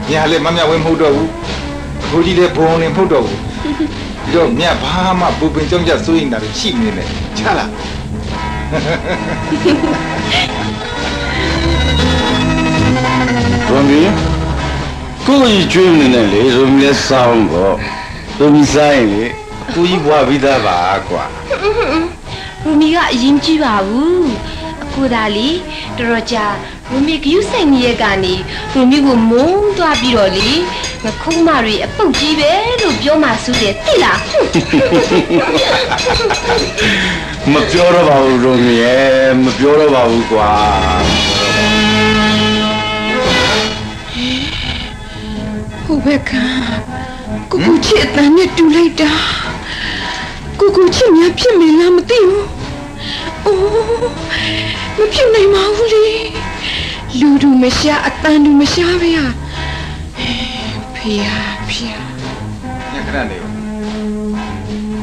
မြတ်လည်းမမြတ်ဝဲမဟုတ်တော့ဘူးကိုကြီးလည်းဘုံလည်းမဟုတ်တော့ဘူးပြီးတော့မြတ်ဘာမှပူပင်ကြောင့်ကြစိုးရင်တာတွေရှိနေတယ်ချလား ရိုမီကိုကြီးကျွေးမနေနဲ့လေရိုမီလည်းစောင်းပေါ့ရိုမီစားရင်လေကိုကြီးဘွားပြီးသားပါကွာရူမီကအရင်ကြည့်ပါဘူးအခုဒါလီတော်တော်ကြာရူမီကယူဆိုင်နေရကနေရူမီကိုမုန်းသွားပြီးတော့လေငခုံးမတွေအပုတ်ကြီးပဲလို့ပြောမှစူးတယ်သိလား မပြောတော့ပါဘူးရိုမီရဲ့မပြောတော့ပါဘူးကွာဟိုဘက်ကကိုကိုချစ်အတန်းနဲ့တူလိုက်တာကိုကိုချစ်များဖြစ်မလားမသိဘူးအိုးမဖြစ်နိုင်ပါဘူးလေလူတူမရှာအတန်းတူမရှာပဲဟာဖေဟာဖေဟာညခဏနေရော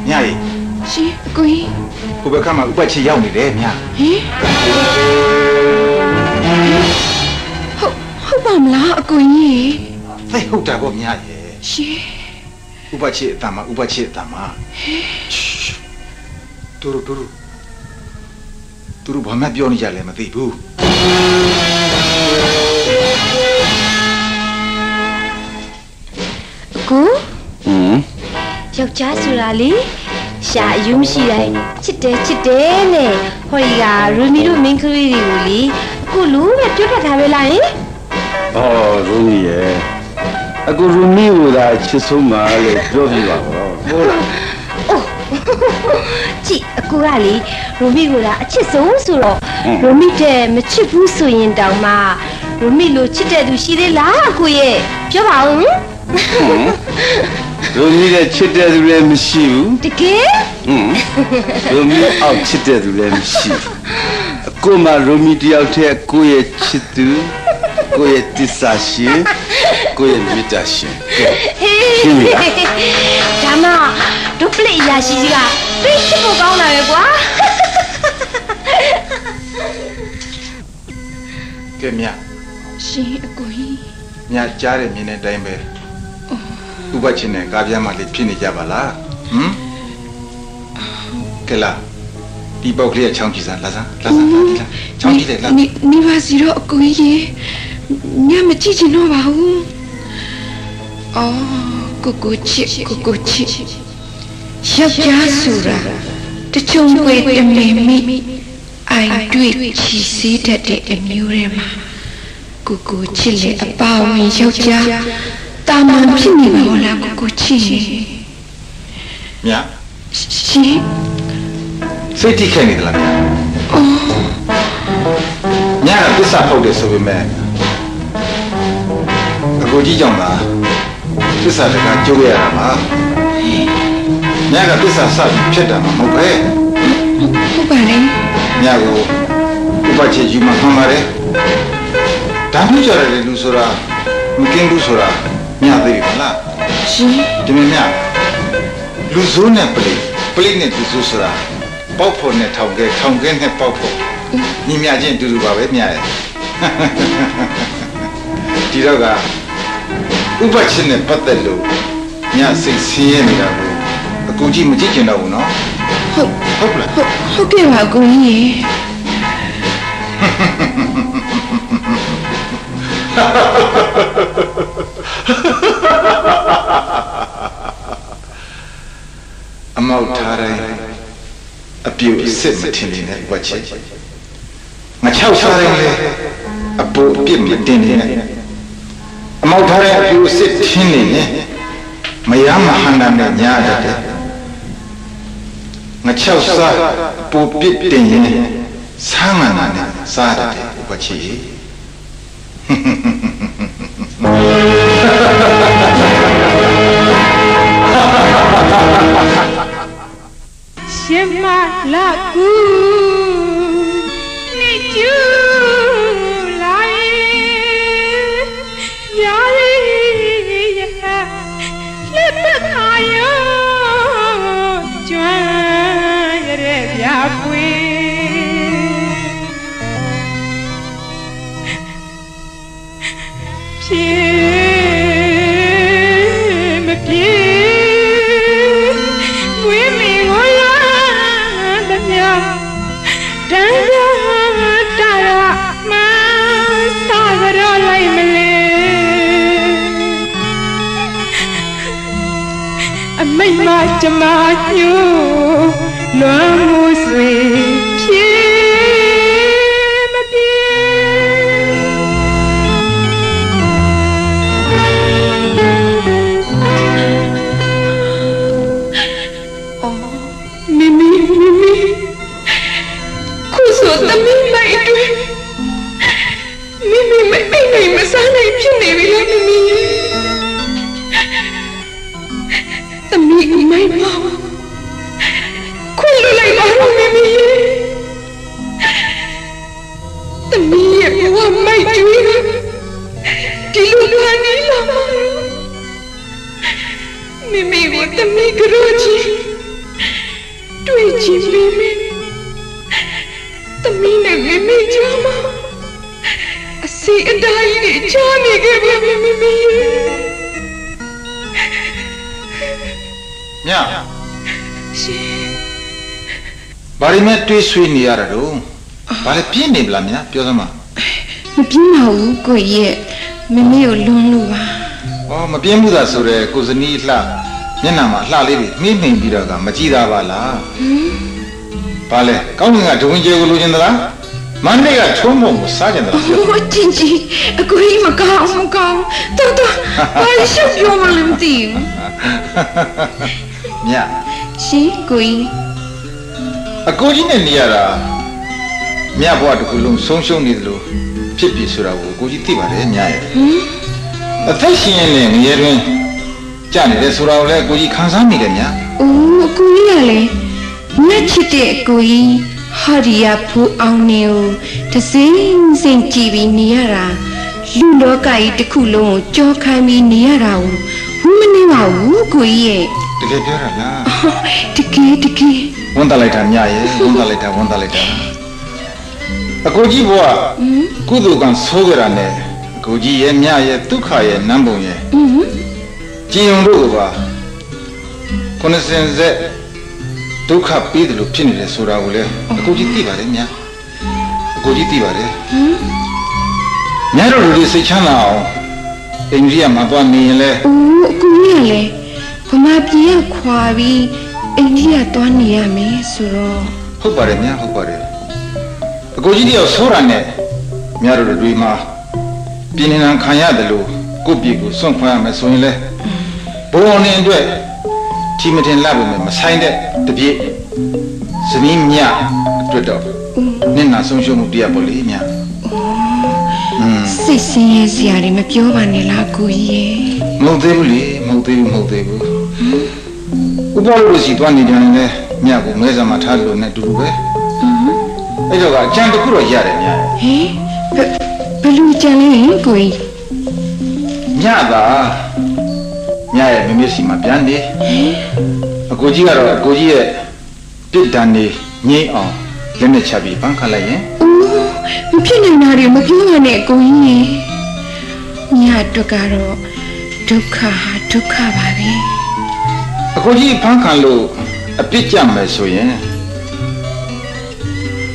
မြတ်ရေရှင်အကိုကြီး ကိုဘက်ကမှဥပချေရောက်နေတယ်မြတ်ဟင်ဟုတ်ဟုတ်ပါမလားအကိုကြီးသိဟုတ်တာပေါ့မြတ်ရေရှင်ဥပချေအတမဥပချေအတမတူတူတူတူဘာမှပြောနေကြလဲမသိဘူးကိုဟွန်းယောက်ျားဆိုတာလေ ရှာအယူမရှိတိုင်းချစ်တယ်ချစ်တယ်နဲ့ဟော်ရီကရူမီတို့မင်းကလေးတွေကိုလေအခုလူပဲပြောတတ်တာပဲလားယင်အော်ရိုမီရဲ့အကူရိုမီကိုသာချစ်ဆုံးပါလို့ပြောပြပါဘောဟုတ်လားကြည့်အကူကလေရူမီကိုသာအချစ်ဆုံးဆိုတော့ဟွန်းရူမီတဲ့မချစ်ဘူးဆိုရင်တောင်မှရူမီလိုချစ်တဲ့သူရှိသေးလားအကူရဲ့ပြောပါဦး ရိုမီရဲ့ချစ်တဲ့သူလည်းမရှိဘူးတကယ်ဟွန်းရိုမီအောက်ချစ်တဲ့သူလည်းမရှိဘူးအကိုမရိုမီတယောက်တည်းကိုရဲ့ချစ်သူကိုရဲ့တစ္ဆာရှင်ကိုရဲ့မေတ္တာရှင်ကဲရှင်းပြီလားဒါမှဒုပလိအရာရှိကြီးကသိချစ်ဖို့ကောင်းတာပဲကွာကဲမြရှင်အကိုကြီးမြကြားတဲ့မြင်တဲ့အတိုင်းပဲ ဥပချင်းနဲ့ကားပြမ်းမှလေးဖြစ်နေကြပါလားဟမ်ကဲလာဒီပေါက်ကလေးကချောင်းကြည့်စမ်းလာစမ်းလာစမ်းလာဒီလားချောင်းကြည့်တယ်လားနေနေပါစီတော့အကိုကြီးညမကြည့်ချင်တော့ပါဘူးအော်ကိုကိုချစ်ကိုကိုချစ်ယောက်ျားဆိုတာတချုံပွေတမေမိအိုင်တွေ့ချီစေးတတ်တဲ့အမျိုးတွေမှာကိုကိုချစ်လေအပါဝင်ယောက်ျား တာမန်ဖြစ်နေပါလားကိုကိုချစ်ရင်မြရှင်စိတ်ထိခိုက်နေသလားမြမြကပစ္စာဖောက်တယ်ဆိုပေမဲ့အကိုကြီးကြောင့်ပါပစ္စာတကကြိုးရတာပါမြကပစ္စာစပြီးဖြစ်တာမှမဟုတ်ပဲဟုတ်ပါလေညကိုဥပချေယူမှမှန်ပါတယ်ဒါမှကြရတယ်လူဆိုတာမကင်းဘူးဆိုတာ ညသေးပြီမလားရှင်ဒီမင်းညလူဆိုးနဲ့ပလိပလိနဲ့လူဆိုးဆိုတာပေါက်ဖို့နဲ့ထောင်ကဲထောင်ကဲနဲ့ပေါက်ဖို့ညီမချင်းအတူတူပါပဲမြရဲ့ဒီတော့ကဥပချေနဲ့ပတ်သက်လို့ညစိတ်ဆင်းရဲနေတာကိုအကူကြီးမကြည့်ချင်တော့ဘူးနော်ဟုတ်ဟုတ်လားဟုတ်ဟုတ်ကဲ့ပါကိုကြီး အမောက်ထားတိုင်းအပြုတ်အစ်စ်မထင်နေနဲ့ဝတ်ချစ်ငါချောက်စားတိုင်းလေအပူအပြစ်မတင်နေနဲ့အမောက်ထားတိုင်းအပြုတ်အစ်စ်ထင်းနေနဲ့မရမဟန္တာနဲ့ညာတတ်တယ်ငါချောက်စားပူပြစ်တင်ရင်ဆမ်းမှန်တာနဲ့စားတတ်တယ်ဝတ်ချစ်ရှင် မ ကျမညို့လွမ်းမှုဆွေဖြစ်မပြေမီမီမီမီခုဆိုသမီးမိုက်တွေမီမီမအိမ်နိုင်မစားနိုင်ဖြစ်နေပြီလားမီမီ သမီးမိုက်ပါခွင့် ညရှင်ဘာလို့မဲတွေးဆွေးနေရတာတော့ဘာလဲပြင်းနေပလားမြပြောစမ်းပါမပြင်းပါဘူးကိုကြီးရဲ့မေမေကိုလွန်းလို့ပါဩမပြင်းဘူးသာဆိုတဲ့ကိုစနီးလှမျက်နှာမှာလှလေးတွေနှိမ့်နှိမ့်ပြီးတော့ကမကြည့်တာပါလားဘာလဲကောင်းကင်ကဒဝင်းကျဲကိုလိုချင်သလားမန္တလေးကထုံးပုံကိုစားချင်သလားပြောဟိုချင်းချင်းအကိုကြီးမကောင်းမကောင်းတော်တော်ဘာရှုပ်ပြောမှလည်းမသိဘူး မြရှင်ကိုကြီးအကိုကြီးနဲ့နေရတာမြဘွားတစ်ခုလုံးဆုံးရှုံးနေတယ်လို့ဖြစ်ပြီဆိုတာကိုကိုကြီးသိပါတယ်မြရဲ့အသက်ရှင်ရင်လည်းငရဲတွင်ကြနေတယ်ဆိုတာကိုလည်းကိုကြီးခံစားမိတယ်မြအိုးအကိုကြီးကလည်းမြတ်ချစ်တဲ့အကိုကြီးဟဟာဒီယာဖူအောင်နေကိုတစိမ့်စိမ့်ကြည့်ပြီးနေရတာလူလောကကြီးတစ်ခုလုံးကိုကြောခိုင်းပြီးနေရတာကို ဘူးမနေပါဘူးကိုကြီးရဲ့တကယ်ပြောတာလားတကယ်တကယ်ဝန်တလိုက်တာမြရဲ့ဝန်တလိုက်တာဝန်တလိုက်တာအကိုကြီးဘွားကုသိုလ်ကံဆိုးကြတာနဲ့အကိုကြီးရဲ့မြရဲ့ဒုက္ခရဲ့နမ်းပုံရဲ့ကြည်ုံတို့ကပါခုနစင်ဆက်ဒုက္ခပြီးတယ်လို့ဖြစ်နေတယ်ဆိုတာကိုလေအကိုကြီးသိပါတယ်မြအကိုကြီးသိပါတယ်မြတို့လူတွေစိတ်ချမ်းသာအောင် အိန္ဒိယမှာသွားနေရင်လေအိုးအကူကြီးကလည်းဗမာပြည်ကခွာပြီးအိန္ဒိယသွားနေရမယ်ဆိုတော့ဟုတ်ပါတယ်မြဟုတ်ပါတယ်အကိုကြီးတယောက်ဆိုးတာနဲ့မြတို့လူတွေမှာပြင်းနေတာခံရတယ်လို့ကိုယ့်ပြည်ကိုစွန့်ခွာရမယ်ဆိုရင်လေဘုံအောင်နေအတွက်ထီမတင်လာဖို့မဆိုင်တဲ့တပြည့်ဇနီးမြအတွက်တော့နင့်နာဆုံးရှုံးမှုတရားပေါ့လေမြอืม စိတ်ဆင်းရဲစရာတွေမပြောပါနဲ့လားကိုကြီးရဲ့မဟုတ်သေးဘူးလေမဟုတ်သေးဘူးမဟုတ်သေးဘူးဥပဒေလို့စီသွားနေကြရင်လေမြကိုမဲဆာမှာထားလို့နဲ့အတူတူပဲအဲ့တော့ကအကြံတစ်ခုတော့ရတယ်မြဟင်ဘယ်ဘယ်လိုကြံလဲဟင်ကိုကြီးညသာညရဲ့မမေစီမှာပြန်နေအကိုကြီးကတော့အကိုကြီးရဲ့ပြစ်ဒဏ်နေငြိမ့်အောင်လက်နဲ့ချပြီးပန်းခတ်လိုက်ရင်အိုးမ ဖြစ်နိုင်တာတွေမပြောပါနဲ့ကိုကြီးရဲ့ညအတွက်ကတော့ဒုက္ခဟာဒုက္ခပါပဲအကိုကြီးပန်းခတ်လို့အပြစ်ကြမယ်ဆိုရင်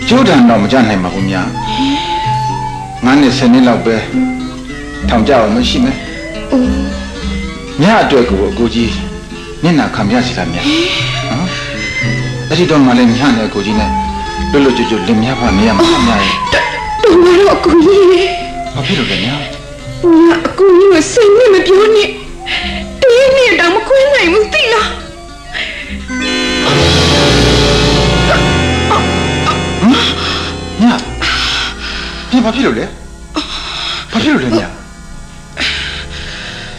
ကျိုးဒဏ်တော့မကြနိုင်ပါဘူးများငါးနှစ်ဆယ်နှစ်လောက်ပဲထောင်ကြအောင်မရှိမယ်အိုးညအတွက်ကိုအကိုကြီးမျက်နှာခံပြစီတာများနော်အဲ့ဒီတော့မှလည်းညနဲ့အကိုကြီးနဲ့လွတ်လွတ်ကျွတ်ကျွတ်လင်မြဖွားနေရမှာများရဲ့ တော်တော့အကူကြီးရဲ့ဘာဖြစ်လို့လဲညာညအကူကြီးကိုစိတ်နဲ့မပြောနဲ့တင်းနဲ့တော့မခွင့်နိုင်ဘူးသိလားညာပြန်ဘာဖြစ်လို့လဲဘာဖြစ်လို့လဲညာ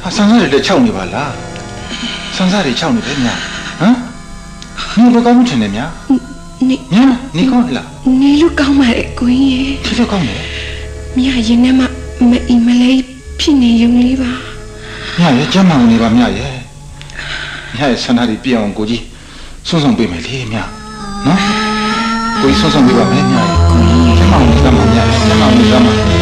ဟာဆန်းစားတွေလည်းခြောက်နေပါလားဆန်းစားတွေခြောက်နေတယ်ညာဟမ်နင်ဘယ်ကောင်းမှုထင်တယ်ညာ နေညာနေကောင်းလားနေလို့ကောင်းပါလေကိုကြီးရဲ့ထထကောင်းတယ်မြရင်ထဲမှာမအီမလေးဖြစ်နေရုံလေးပါညာရဲ့ကျမ်းမာနေပါမြရဲ့ညာရဲ့ဆန္ဒတွေပြည့်အောင်ကိုကြီးဆွန့်ဆောင်ပေးမယ်လေမြနော်ကိုကြီးဆွန့်ဆောင်ပေးပါမယ်မြရဲ့ကျမ်းမာနေသမှာမြရဲ့ကျမ်းမာနေသ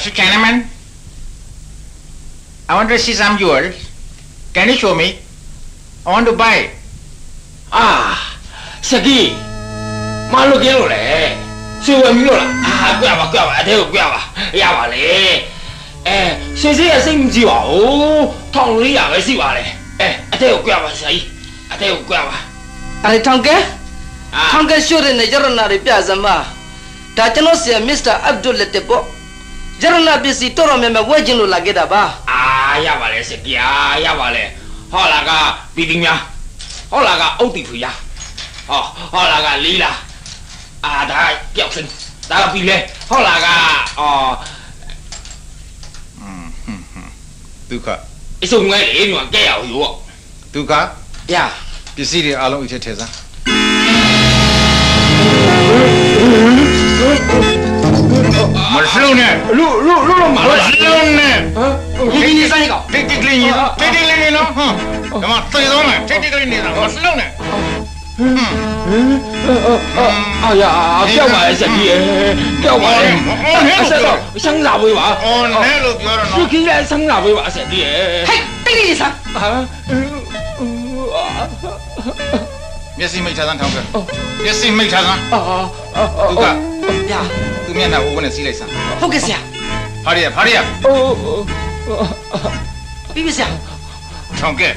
မှာ As a Chinaman, I want to see some jewels. Can you show me? I want to buy. အာစကီမလို့ကင်းလို့လေဆွေဝယ်ပြီလို့လားအာကြွပါကြွပါအတဲကိုကြွပါရပါလေအဲဆွေစေးအစိတ်မကြည့်ပါဘူးထောင်လေးရပဲရှိပါလေအဲအတဲကိုကြွပါဆရာကြီးအတဲကိုကြွပါအဲ့ဒီထောင်ကဲအာထောင်ကဲရွှေရနေရရနာတွေပြစမ်းပါဒါကျွန်တော်ဆရာမစ္စတာအဗ်ဒူလက်တက်ပေါ့ ရရနာပစ္စည်းတော်တော်များများဝယ်ခြင်းလို့လာခဲ့တာပါအာရပါလေစကီအာရပါလေဟောလာကပီပီများဟောလာကအုတ်တီဖူရဟောဟောလာကလီလာအာဒါပြောက်စင်ဒါကပီလေဟောလာကအော်ဒုက္ခအစုံငဲလေညကဲရအောင်ရောဒုက္ခရပစ္စည်းတွေအလုံးအထက်ထည့်စ မ်း မလှုပ်နဲ့ လူလူလူလူ မ မာလို့ လှုပ်နဲ့ ဒီဒီဆိုင်ကောင် တိတ်တိတ်ကလေးနေတိတ်တိတ်လေးနေနော်ဟမ်ဒီမှာသေသွားမယ်တိတ်တိတ်ကလေးနေတာမလှုပ်နဲ့ 哎呀，叫吧，小弟，叫吧，这个生啥威吧？ အော်နဲလို့ပြောတော့ 是 နော် 给人生啥威吧，小弟？ ဟဲ့တိတ်တိတ်ဆန်း 啊， မျက်စိမိတ်ထားစမ်းထောင်းကမျက်စိမိတ်ထားစမ်း 啊啊 ဒု က္ခ ညာ သူမျက်နှာကိုကိုနဲ့စီးလိုက်စမ်း ဟုတ်ကဲ့ဆရာ ဖားရဖားရ 哦 ပြီးပြီဆရာ ထောင်းကဲ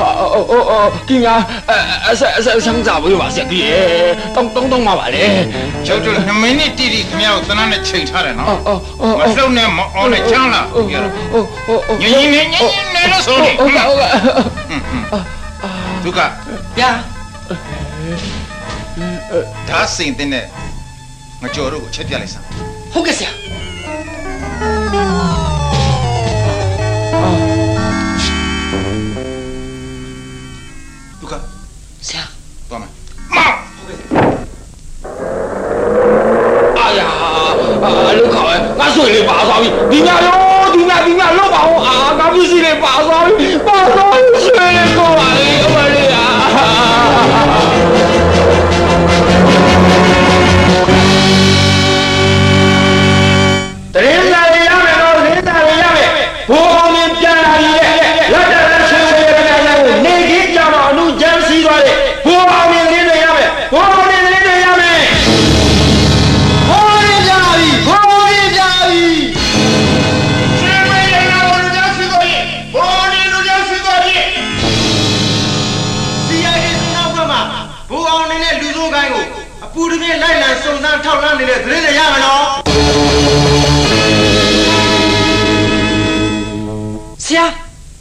哦哦哦哦，今日呃生生生啥威吧，小弟？当当当嘛吧嘞？ ကျုပ်တို့2မိနစ်တိတိခင်ဗျားကိုသနာနဲ့ချိန်ထားတယ်နော် 哦哦 မလှုပ်နဲ့မအောင်နဲ့ချမ်းလာပြောတော့ 哦哦哦， ညင်ညင်နဲ့ညင်ညင်နဲ့လို့ဆိုနေ OK OK， ဒုက္ခ ညာ ဓာတ်စိန်တဲ့နဲ့ ငကြော်တို့ကိုအချက်ပြလိုက်စမ်းဟုတ်ကဲ့ဆရာဒုက္ခဆရာသွားမယ်မဟုတ်ကဲ့အာယာအာလောက်ခေါ်ငါဆွေလေးပါသွားပြီဒီညတော့ဒီညဒီညလောက်ပါအောင်အာငါပြည့်စည်လေးပါသွားပြီပါသွားဆွေလေးကိုပါလေကိုပါလေ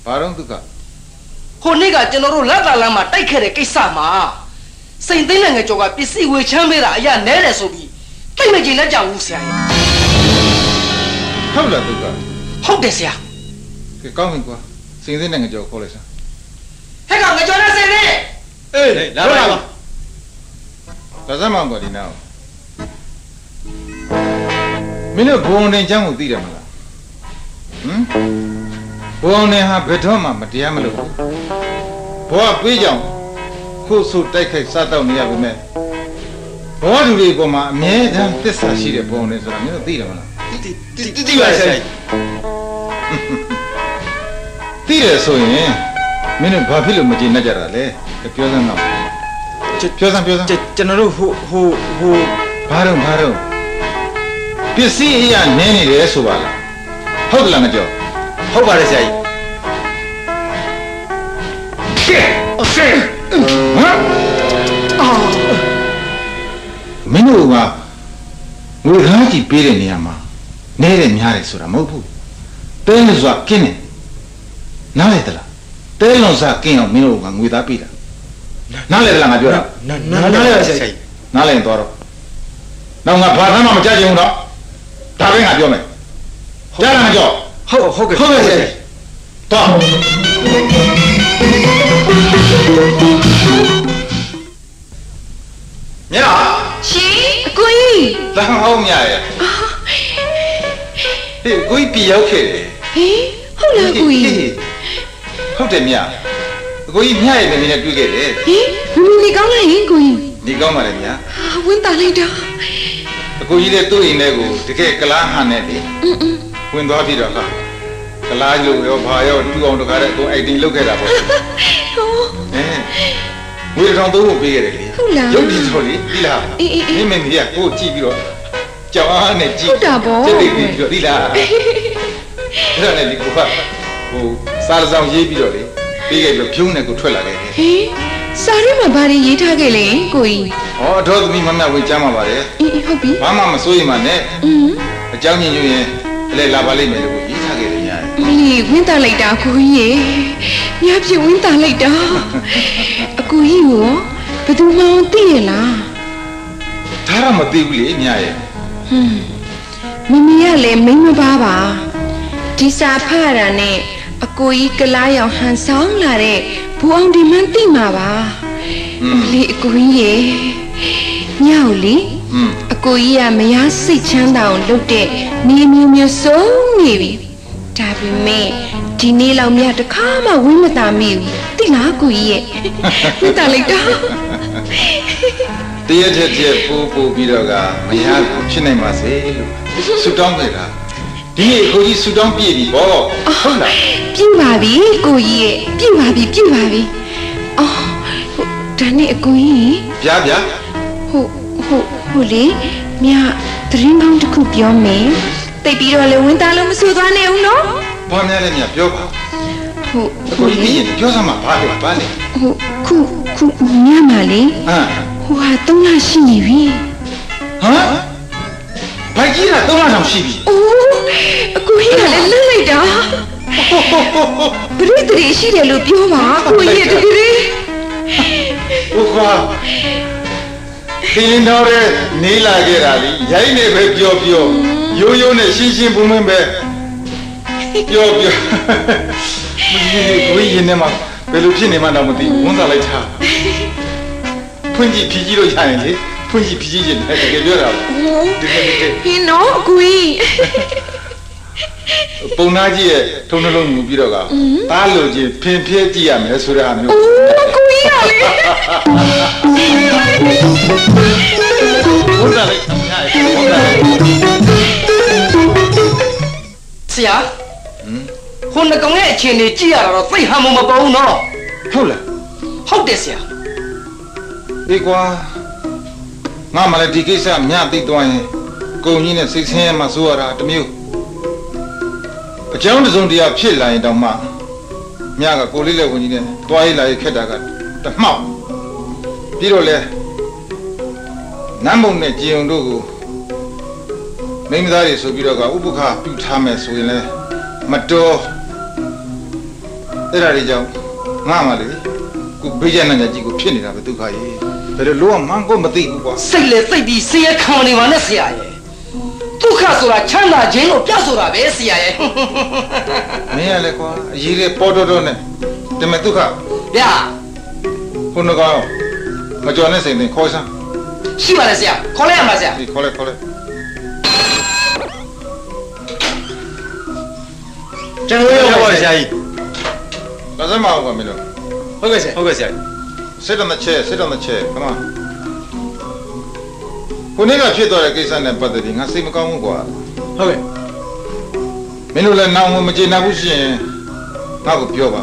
ဘာတော့ဒုက္ခခုနေ့ကကျွန်တော်တို့လက်တာလမ်းမှာတိုက်ခဲ့တဲ့ကိစ္စမှာစိန်သိန်းလည်းငယ်ကျော်ကပစ္စည်းဝေချမ်းပေးတာအရာနဲတယ်ဆိုပြီးတိတ်မကြည်လက်ကြဘူးဆရာကြီးဟုတ်လားဒုက္ခဟုတ်တယ်ဆရာကဲကောင်းပြီကွာစင်စင်းနဲ့ငကြောခေါ်လိုက်စမ်းဟဲ့ကောင်ငယ်ကျော်နဲ့စိန်သိန်းအေးလာပါလာစမ်းမအောင်ကွာဒီနောက်မင်းတို့ဘုံတင်ချမ်းကိုသိတယ်မလားဟမ် ဘုံတင်ဟာဘယ်တော့မှမတရားမလုပ်ဘူးဘောကပေးကြောင်ခုဆိုတိုက်ခိုက်စားတော့နေရပါမယ်ဘောသူတွေပေါ်မှာအမြဲတမ်းသစ္စာရှိတဲ့ဘုံတင်ဆိုတာမင်းတို့သိတယ်မလားတိတိပါဆိုင်သိတယ်ဆိုရင်မင်းတို့ဘာဖြစ်လို့မကျေနပ်ကြတာလဲပြောစမ်းတော့ပြောစမ်းပြောစမ်းကျွန်တော်တို့ဟိုဟိုဟိုဘာတော့ဘာတော့ပစ္စည်းအရာနင်းနေတယ်ဆိုပါလားဟုတ်တယ်လားငါကြော ဟုတ်ပါတယ်ဆရာကြီးကဲအဆင်ဟမ်အော်မင်းတို့ကငွေသားကြီးပေးတဲ့နေရာမှာနဲတယ်များတယ်ဆိုတာမဟုတ်ဘူးတဲလို့ဆိုတာကင်းတယ်နားလေတလားတဲလုံးစားကင်းအောင်မင်းတို့ကငွေသားပေးတာနားလေတလားငါပြောတာနာနာနာရဆရာကြီးနားလည်ရင်သွားတော့နောက်ငါဘာမှမကြားချင်ဘူးတော့ဒါပဲငါပြောမယ်ကြားလားမကြော ဟုတ်ဟုတ်ကဲ့ဟုတ်ကဲ့ဆရာတော့မြတ်ရှင်အကိုကြီးတန်ဟောင်းမြရဲ့ဟေးကိုကြီးပြရောက်ခဲ့တယ်ဟေးဟုတ်လားကိုကြီးဟေးဟုတ်တယ်မြတ်ကိုကြီးမြရဲ့နေနေနဲ့တွေ့ခဲ့တယ်ဟေးမမနေကောင်းလားဟင်ကိုကြီးဒီကောင်းပါလေမြတ်ဟာဝင်းတာလိုက်တာအကိုကြီးလည်းသူ့အိမ်ထဲကိုတကယ်ကလားဟန်နဲ့လေအင်းအင်း ဝင်သွားပြီးတော့ဟာကလားလို့ရောဘာရောတူအောင်တကားတဲ့ကိုအိုက်တင်လုတ်ခဲ့တာပေါ့ဟောအဲငွေတစ်ထောင်သုံးဖို့ပေးခဲ့တယ်ကလေးဟုတ်လားရုပ်တည်ဆိုလေဒီလားအေးအေးအေးမင်းမင်းကြီးကကိုကြည့်ပြီးတော့ကြောင်အားနဲ့ကြည့်ဟုတ်တာပေါ့စိတ်တိတ်ပြီးတော့ဒီလားအဲ့ဒါနဲ့ဒီကိုကဟိုစားရဆောင်ရေးပြီးတော့လေပေးခဲ့ပြီးတော့ဖြုံးနဲ့ကိုထွက်လာခဲ့တယ်ဟေးစာရီမှာဘာတွေရေးထားခဲ့လဲကိုကြီးဟောအတော်သမီးမမဝင်ကြမှာပါတယ်အေးအေးဟုတ်ပြီဘာမှမစိုးရိမ်ပါနဲ့အင်းအကြောင်းညင်ညွှန်ရင်အ လဲလာပါလိမ့်မယ်လို့ရေးထားခဲ့တယ်ညာ။အေးဝင်းတာလိုက်တာကိုကြီးရေ။ညာပြဝင်းတာလိုက်တာ။အကူကြီးကိုဘယ်သူမှမသိရလား။ဒါတော့မသိဘူးလေညာရဲ့။ဟွန်းမမီကလည်းမိမ့်မပါပါ။ဒီစာဖတ်ရတာနဲ့အကိုကြီးကလားရောင်ဟန်ဆောင်လာတဲ့ဘူအောင်ဒီမှန်သိမှာပါ။လေအကိုကြီးရေ။ညာကိုလေ။ဟွန်း အကိုကြီးကမရစိတ်ချမ်းသာအောင်လုပ်တဲ့နေမျိုးမျိုးဆုံးနေပြီဒါပေမဲ့ဒီနေ့လောက်မြတ်တစ်ခါမှဝင်းမသာမိဘူးသိလားကိုကြီးရဲ့ဝင်းတာလိုက်တာတရက်ထက်တရက်ပိုးပိုးပြီးတော့ကမရဘူးဖြစ်နိုင်ပါစေလို့ဆုတောင်းခဲ့တာဒီနေ့ကိုကြီးဆုတောင်းပြည့်ပြီဗောဟုတ်လားပြည့်ပါပြီကိုကြီးရဲ့ပြည့်ပါပြီပြည့်ပါပြီအော်ဟိုဒါနဲ့အကိုကြီးဗျာဗျာဟိုဟို ဟိုလေမြတ်သတင်းကောင်းတစ်ခုပြောမယ်တိတ်ပြီးတော့လေဝင်းတာလို့မဆူသွားနဲ့ဦးနော်ဘာများလဲမြတ်ပြောပါဟိုအကိုကြီးပြည့်ရင်ပြောစမ်းပါဘာလဲဘာလဲဟိုခုခုမြတ်ပါလေဟမ်ဟိုဟာသုံးလရှိနေပြီဟမ်ဘိုက်ကြီးက3လဆောင်ရှိပြီ။အိုးအကိုကြီးကလည်းလှမ်းလိုက်တာ။ဘရိတရီရှိတယ်လို့ပြောပါကိုကြီးရဲ့တကယ်ဟုတ်ကွာ ခင်းတော်တဲ့နေလာခဲ့တာလीရိုင်းနေပဲပြောပြောရိုးရိုးနဲ့ရှင်းရှင်းပုံမှန်ပဲပြောပြောမကြီးကိုကြီးရင်ထဲမှာဘယ်လိုဖြစ်နေမှတော့မသိဘူးဝန်စားလိုက်တာဖွင့်ကြည့်ဖြီးကြည့်လို့ရရင်လေဖွင့်ကြည့်ဖြီးကြည့်ရင်တကယ်ပြောတာဒီကနေ့ဟင်းနော်အကိုကြီးပုံနာကြီးရဲ့ထုံနှလုံးမူပြီးတော့ကတားလို့ချင်းဖင်ဖျဲကြည့်ရမယ်ဆိုတဲ့အမျိုးအိုးအကိုကြီး ရလေဘုရားလေးခမရဘုရားလေးဆရာဟွန်းနှကောင်ရဲ့အခြေအနေကြည့်ရတာတော့သိဟမ်းမမပေါ်ဘူးနော်ဟုတ်လားဟုတ်တယ်ဆရာဒီကွာငါမလည်းဒီကိစ္စမြသိသွားရင်ကုံကြီးနဲ့စိတ်ဆင်းရဲမှဆိုရတာတစ်မျိုးအကြောင်းတစ်စုံတရာဖြစ်လာရင်တောင်မှမြကကိုလေးလည်းဝင်ကြီးနဲ့တွားရလာရခက်တာက တမှောက်ပြီးတော့လဲနမ်းမုံနဲ့ကြည်ုံတို့ကိုမိန်းမသားတွေဆိုပြီးတော့ကဥပခပြုထားမယ်ဆိုရင်လဲမတော်အဲ့ဒါတွေကြောင့်ငါမှလေခုဘေးကျနညာကြီးကိုဖြစ်နေတာပဲဒုက္ခကြီးဘယ်လိုလို့မှန်းကိုမသိဘူးကွာစိတ်လေစိတ်ပြီးဆရာခံနေပါနဲ့ဆရာရဲ့ဒုက္ခဆိုတာချမ်းသာခြင်းကိုပြဆိုတာပဲဆရာရဲ့မင်းရလေကွာအရေးလေးပေါ်တော်တော်နဲ့တမန်ဒုက္ခဗျာ ခုနကောင်မကြော်နဲ့စိန်သိခေါ်စမ်းရှိပါလေဆရာခေါ်လိုက်ရမှာဆရာဒီခေါ်လိုက်ခေါ်လိုက်ကျွန်တော်ရောက်ပါဆရာကြီးလာစမ်းမအောင်ကွာမင်းတို့ဟုတ်ကဲ့ဆရာဟုတ်ကဲ့ဆရာ sit on the chair sit on the chair come on ခုနေ့ကဖြစ်သွားတဲ့ကိစ္စနဲ့ပတ်သက်ပြီးငါစိတ်မကောင်းဘူးကွာဟုတ်ကဲ့မင်းတို့လည်းနောင်မကျေနပ်ဘူးရှိရင်ငါ့ကိုပြောပါ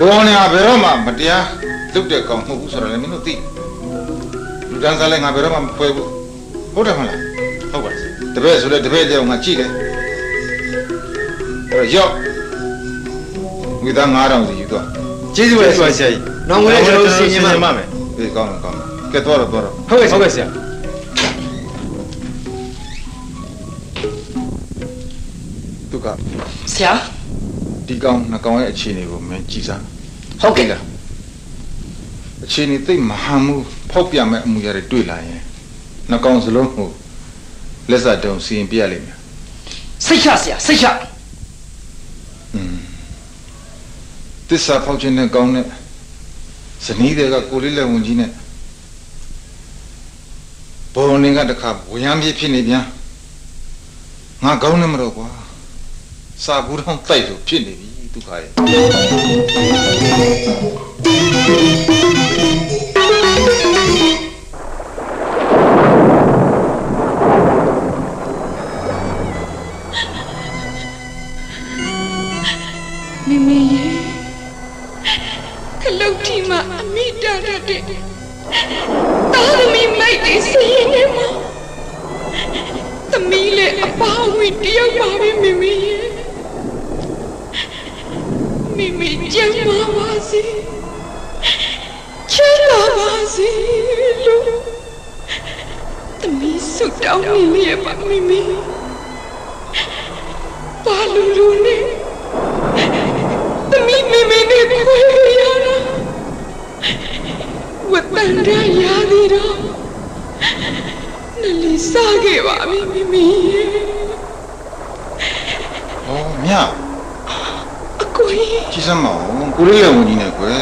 ဘောနေကဘယ်တော့မှမတရား လုပ်တဲ့ကောင်မဟုတ်ဘူးဆိုတော့လည်းမင်းတို့သိလူတန်းစားလည်းငါဘယ်တော့မှမဖွဲဘူးဟုတ်တယ်မလားဟုတ်ပါဆရာတပည့်ဆိုလည်းတပည့်တယောက်ငါကြည့်တယ်အဲ့တော့ရောက်ဝိသား9000စီယူသွားကျေးဇူးပါဆရာကြီးနောင်ဝင်ကျွန်တော်ဆင်ញင်ပါမယ်အေးကောင်းတယ်ကောင်းတယ်ကဲသွားတော့သွားတော့ဟုတ်ကဲ့ဟုတ်ကဲ့ဆရာသူကဆရာဒီကောင်နှကောင်ရဲ့အခြေအနေကိုမင်းကြည့်စမ်းဟုတ်ကဲ့လား အခြေအနေသိပ်မဟန်မှုဖောက်ပြမဲ့အမှုရတွေတွေ့လာရင်နှကောင်စလုံးကိုလက်စတုံစီရင်ပြရလိမ့်မယ်စိတ်ချဆရာစိတ်ချอืมတစ္ဆာဖောက်ခြင်းနဲ့ကောင်းတဲ့ဇနီးတွေကကိုလေးလက်ဝင်ကြီးနဲ့ဘောင်းနေကတခါဝရမ်းပြေးဖြစ်နေပြန်ငါကောင်းနေမတော့ကွာစာဘူးတော့တိုက်လို့ဖြစ်နေပြီဒုက္ခရဲ့ မီးဆုတောင်းနေရပါမမပါလူလူနဲ့သမီးမေမေနဲ့ခွဲရတာဝတ်တန်ရရသေးတော့နလီစားခဲ့ပါပြီမိမိရဲ့ဩမြအကိုကြီးကြည့်စမ်းမအောင်ကိုလေးလက်ဝင်ကြီးနဲ့ကွယ်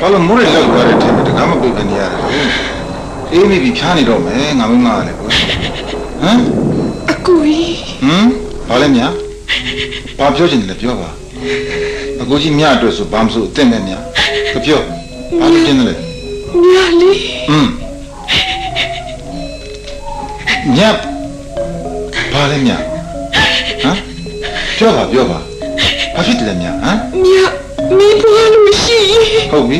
ဘာလို့မိုးရလောက်သွားတဲ့ထင်တကားမပိတ်ကနေရတယ်လို့ အေးမိပြီဖြားနေတော့မယ်ငါမင်းမကလည်းကွယ်ဟမ်အကိုကြီးဟမ်ဘာလဲမြဘာပြောချင်တယ်လဲပြောပါအကိုကြီးမြအတွက်ဆိုဘာမဆိုအင့်နဲ့မြမပြောဘာလို့တင်တယ်လဲမြလေးဟမ်မြဘာလဲမြဟမ်ပြောပါပြောပါဘာဖြစ်တယ်လဲမြဟမ်မြမိဘလို့ရှိရင်ဟုတ်ပြီ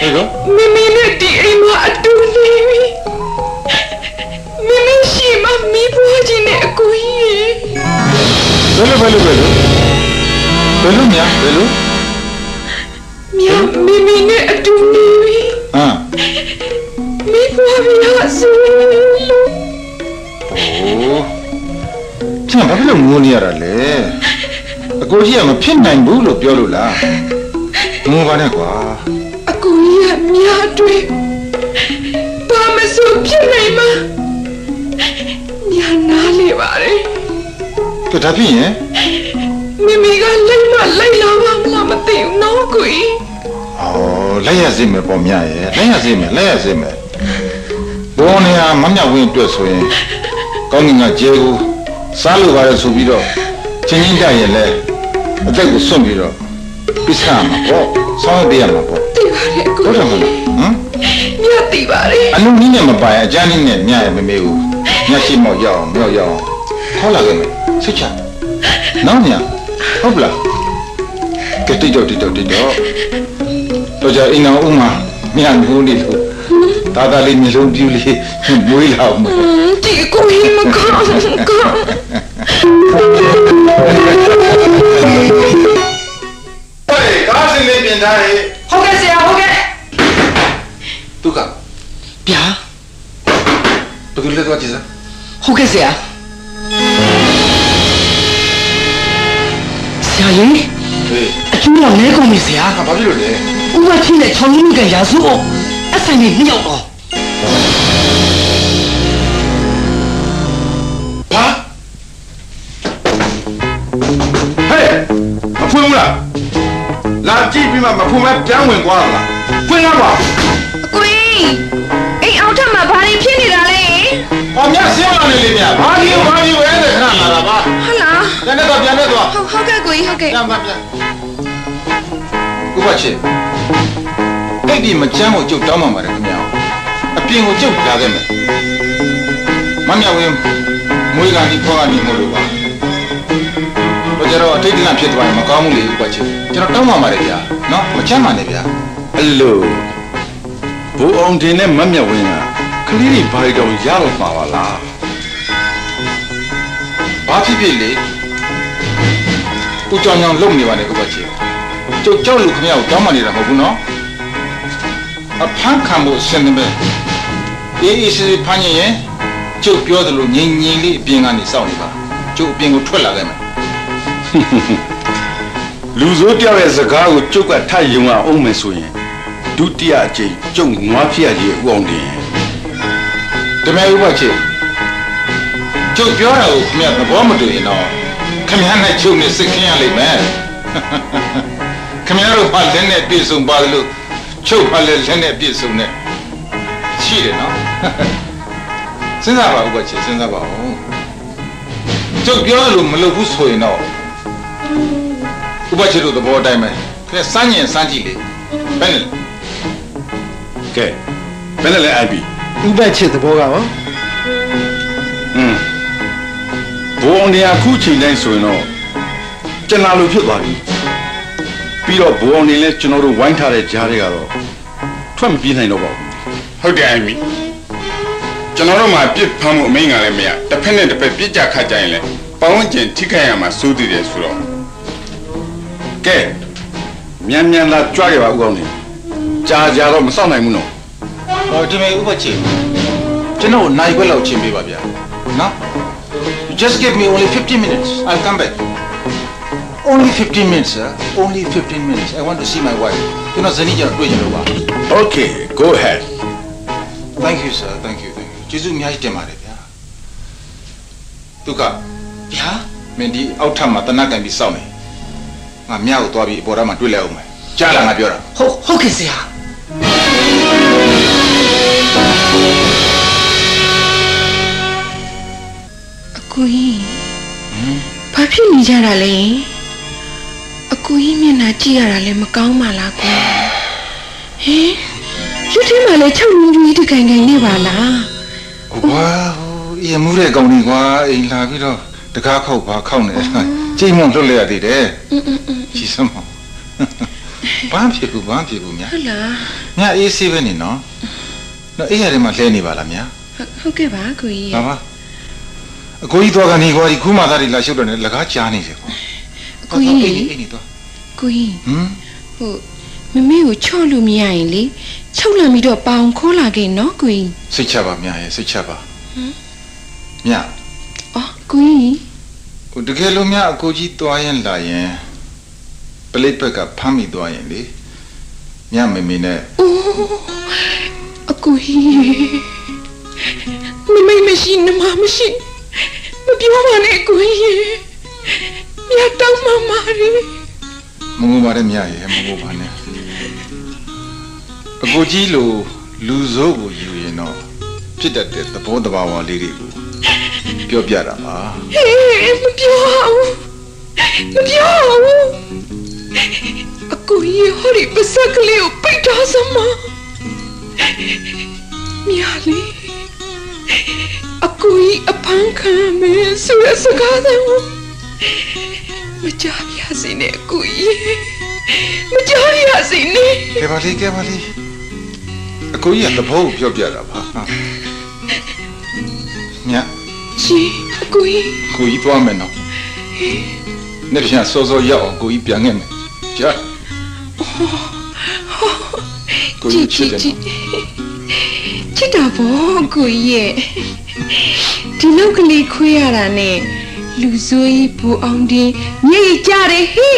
အဲ့တော့မမနဲ့ဒီအိမ်မှာ ဘယ်လိုဘယ်လိုဘယ်လိုဘယ်လိုမြဘယ်လိုမြမမနဲ့အတူနေပြီဟမ်မိဘမြစီလို့โอ้ကျန်ဘာဖြစ်လို့ငိုနေရတာလဲအကိုကြီးကမဖြစ်နိုင်ဘူးလို့ပြောလို့လားငိုပါနဲ့ကွာအကူကြီးကမြားတွေဘာမဆိုဖြစ်နိုင်မှာမြားနားလေပါတယ် ကဲဒါဖြစ်ရင်မိမိကလိုက်မလိုက်လာပါမလားမသိဘူးနော်ကိုကြီးဩလက်ရစေမယ်ပေါ့မြရဲ့လက်ရစေမယ်လက်ရစေမယ်ဘောနေဟာမမြဝင်းအတွက်ဆိုရင်ကောင်းကင်ကကျေကိုစားလို့ပါရဆိုပြီးတော့ချင်းချင်းကြရင်လဲအသက်ကိုစွန့်ပြီးတော့ပြစ်စားမှာပေါ့ဆောင်းပေးရမှာပေါ့သိပါတယ်ကိုဟုတ်တယ်မဟုတ်လားဟမ်မြတ်သိပါတယ်အလုံးကြီးနဲ့မပိုင်အကြမ်းကြီးနဲ့မြရဲ့မမေကိုညရှိမောက်ရအောင်မြောက်ရအောင်ခေါ်လာခဲ့မယ် ဆွချနော်မြဟုတ်ပလားကတိတော့တိတော့တိတော့တော့ကြအိမ်အောင်ဥမာမြမျိုးနေလို့ဒါသာလေးမျိုးလုံးပြူလေးမွေးလာအောင်မယ်ဒီကိုရင်မကောင်းကောင်းဟေးကားစင်လေးပြင်ထားရဲ့ဟုတ်ကဲ့ဆရာဟုတ်ကဲ့သူကဗျာဘယ်သူလဲတော့ကြည့်စမ်းဟုတ်ကဲ့ဆရာ ဆရာရင်ဟေးအကျိုးတော့လဲကုန်ပြီဆရာဟာဘာဖြစ်လို့လဲဥပချင်းနဲ့ချောင်းကြီးကရာစုအောင်အဆိုင်ကြီးနှစ်ယောက်တော့ဘာဟေးမဖွင့်ဘူးလားလာကြည့်ပြီးမှမဖွင့်မဲပြန်ဝင်သွားတာလားဖွင့်ရပါအကွင်းအိမ်အောင်ထက်မှာဘာတွေဖြစ်နေတာလဲ။အော်မြတ်ဆင်းလာနေလေမြတ်။ဘာကြီးဘာကြီးဝဲတဲ့ခဏလာတာပါဟုတ်လား။ ပြန်နေတော့ပြန်နေတော့ဟုတ်ဟုတ်ကဲ့ကိုကြီးဟုတ်ကဲ့ပြန်ပါပြန်။ဥပချေ။အဲ့ဒီမချမ်းကိုကျုပ်တောင်းမှပါတယ်ခင်ဗျာ။အပြင်ကိုကျုပ်လာခဲ့မယ်။မမြဝင်းမွေးကန်ဒီခေါကနေမို့လို့ပါ။တော့ကျတော့အတိတ်ကဖြစ်သွားရင်မကောင်းဘူးလေဥပချေ။ကျွန်တော်တောင်းမှပါတယ်ဗျာ။နော်မချမ်းပါနဲ့ဗျာအဲ့လိုဘိုးအောင်တင်နဲ့မတ်မြတ်ဝင်းကကလေးတွေဘာတွေတော့ရတော့မှာပါလား။ဘာဖြစ်ဖြစ်လေ။ ဦးကြောင်ကြောင်လုံနေပါနဲ့ဥပချေ။ကျုပ်ကြောက်လို့ခင်ဗျာကိုတောင်းမှနေတာမဟုတ်ဘူးနော်။အဖမ်းခံဖို့အစင်းနေပဲအေးအေးဆေးဆေးဖမ်းရင်ကျုပ်ပြောသလိုငြိမ်ငြိမ်လေးအပြင်ကနေစောင့်နေပါကျုပ်အပြင်ကိုထွက်လာခဲ့မယ်လူစိုးတယောက်ရဲ့စကားကိုကျုပ်ကထပ်ယုံအောင်မယ်ဆိုရင်ဒုတိယအကြိမ်ကျုပ်ငွားဖြစ်ရကြီးဥအောင်တင်တမဲဥပချေကျုပ်ပြောတာကိုခင်ဗျသဘောမတူရင်တော့ ခင်ဗျနဲ့ကျုပ်နဲ့စစ်ခင်းရလိမ့်မယ်ခင်ဗျတို့ဘာလက်နဲ့ပြေဆုံးပါလို့ချုပ်ဘာလက်လက်နဲ့ပြေဆုံးနဲ့ရှိတယ်နော်စဉ်းစားပါဥပချေစဉ်းစားပါဦးကျုပ်ပြောလို့မလုပ်ဘူးဆိုရင်တော့ဥပချေတို့သဘောအတိုင်းပဲခင်ဗျစမ်းရင်စမ်းကြည့်လေဘယ်နဲ့လဲကဲဘယ်နဲ့လဲအိုက်ပြီဥပတ်ချစ်သဘောကရောอืม ဘိုးအောင်တင်ကခုချိန်တိုင်းဆိုရင်တော့ကျွန်တော်လိုဖြစ်သွားပြီပြီးတော့ဘိုးအောင်တင်လည်းကျွန်တော်တို့ဝိုင်းထားတဲ့ကြားတွေကတော့ထွက်မပြေးနိုင်တော့ပါဘူးဟုတ်တယ်အမီကျွန်တော်တို့မှာပြစ်ဖမ်းမှုအမိန့်ကလည်းမရတစ်ဖက်နဲ့တစ်ဖက်ပြစ်ကြခတ်ကြရင်လည်းပဝန်းကျင်ထိခိုက်ရမှာစိုးတည်တယ်ဆိုတော့ကဲမြန်မြန်လာကြွခဲ့ပါဦးကောင်းနေကြာကြာတော့မစောင့်နိုင်ဘူးနော်ဟောဒီမေဥပချေကျွန်တော်နိုင်ခွက်လောက်ချင်းပေးပါဗျာနော် You just give me only 15 minutes I'll come back only 15 minutes sir only 15 minutes I want to see my wife ကျွန်တော်ဇနီးကျတော့တွေ့ကြလို့ပါ Okay go ahead Thank you sir thank you thank you ကျေးဇူးအများကြီးတင်ပါတယ်ဗျာဒုက္ခဗျာမင်းဒီအောက်ထပ်မှာတနတ်ကန်ပြီးစောင့်နေငါမြောက်ကို ကြားလားငါပြောတာဟုတ်ဟုတ်ကဲ့ဆရာအကိုကြီးဘာဖြစ်နေကြတာလဲအကိုကြီးမျက်နှာကြည့်ရတာလည်းမကောင်းပါလားကိုဟင်ရွတ်ထင်းမှလည်းချုပ်လုံးကြီးတခိုင်ခိုင်နေပါလားဟိုကွာဟိုအေးမူးတဲ့ကောင်ကြီးကွာအိမ်လာပြီးတော့တကားခောက်ပါခောက်နေကြိတ်မွန်လွတ်လဲရသေးတယ်အင်းအင်းအင်းကြီးစမ်းမဘာဖြစ်ဘူးဘာဖြစ်ဘူးမြဟုတ်လားမြအေးဆေးပဲနေနော်နော်အေးရတယ်မှလဲနေပါလားမြဟုတ်ဟုတ်ကဲ့ပါကိုကြီးလာပါ အကိုကြီးတော့ကနေကွာဒီခုမှသားတွေလာရှုပ်တယ်နဲ့လကားကြားနေတယ်ကွာအကိုကြီးအိမ်နေအိမ်နေတော့ကိုကြီးဟမ်ဟုတ်မမေကိုချော့လို့မရရင်လေချုပ်လာပြီးတော့ပေါင်ခေါ်လာခဲ့နော်ကိုကြီးစိတ်ချပါမြရဲ့စိတ်ချပါဟမ်မြအော်ကိုကြီးဟိုတကယ်လို့မြအကိုကြီးသွားရင်လာရင်ပလိတ်ဘက်ကဖမ်းမိသွားရင်လေမြမေမေနဲ့အိုးအကိုကြီးမမေမရှိနမမရှိ မပြောပါနဲ့ကိုကြီးမြတ်တောင်းမမာရီမငိုပါနဲ့မြရဲ့မငိုပါနဲ့အကိုကြီးလိုလူစိုးကိုယူရင်တော့ဖြစ်တတ်တဲ့သဘောတဘာဝလေးတွေကိုပြောပြတာပါဟေးမပြောအောင်မပြောအောင်အကူကြီးဟောဒီပစက်ကလေးကိုပိတ်ထားစမ်းမမြာလီ အကူကြီးအဖမ်းခံမယ်ဆိုရစကားတော့မကြပြစေနဲ့အကူကြီးမကြပြစေနဲ့ကဲပါလေကဲပါလေအကိုကြီးကသဘောကိုပြောပြတာပါညရှင်အကူကြီးကိုကြီးသွားမယ်နော်နေ့ပြန်စောစောရောက်အောင်ကိုကြီးပြန်ခဲ့မယ်ကြားကိုကြကြီးည့်ချကြစ်ည့်တယ်ကြည့်ချစ်တာပေါ့ကိုကြီးရဲ့ ဒီလောက်ကလေးခွေးရတာနဲ့လူဆိုးကြီးဘူအောင်တင်မြေကြတယ်ဟိ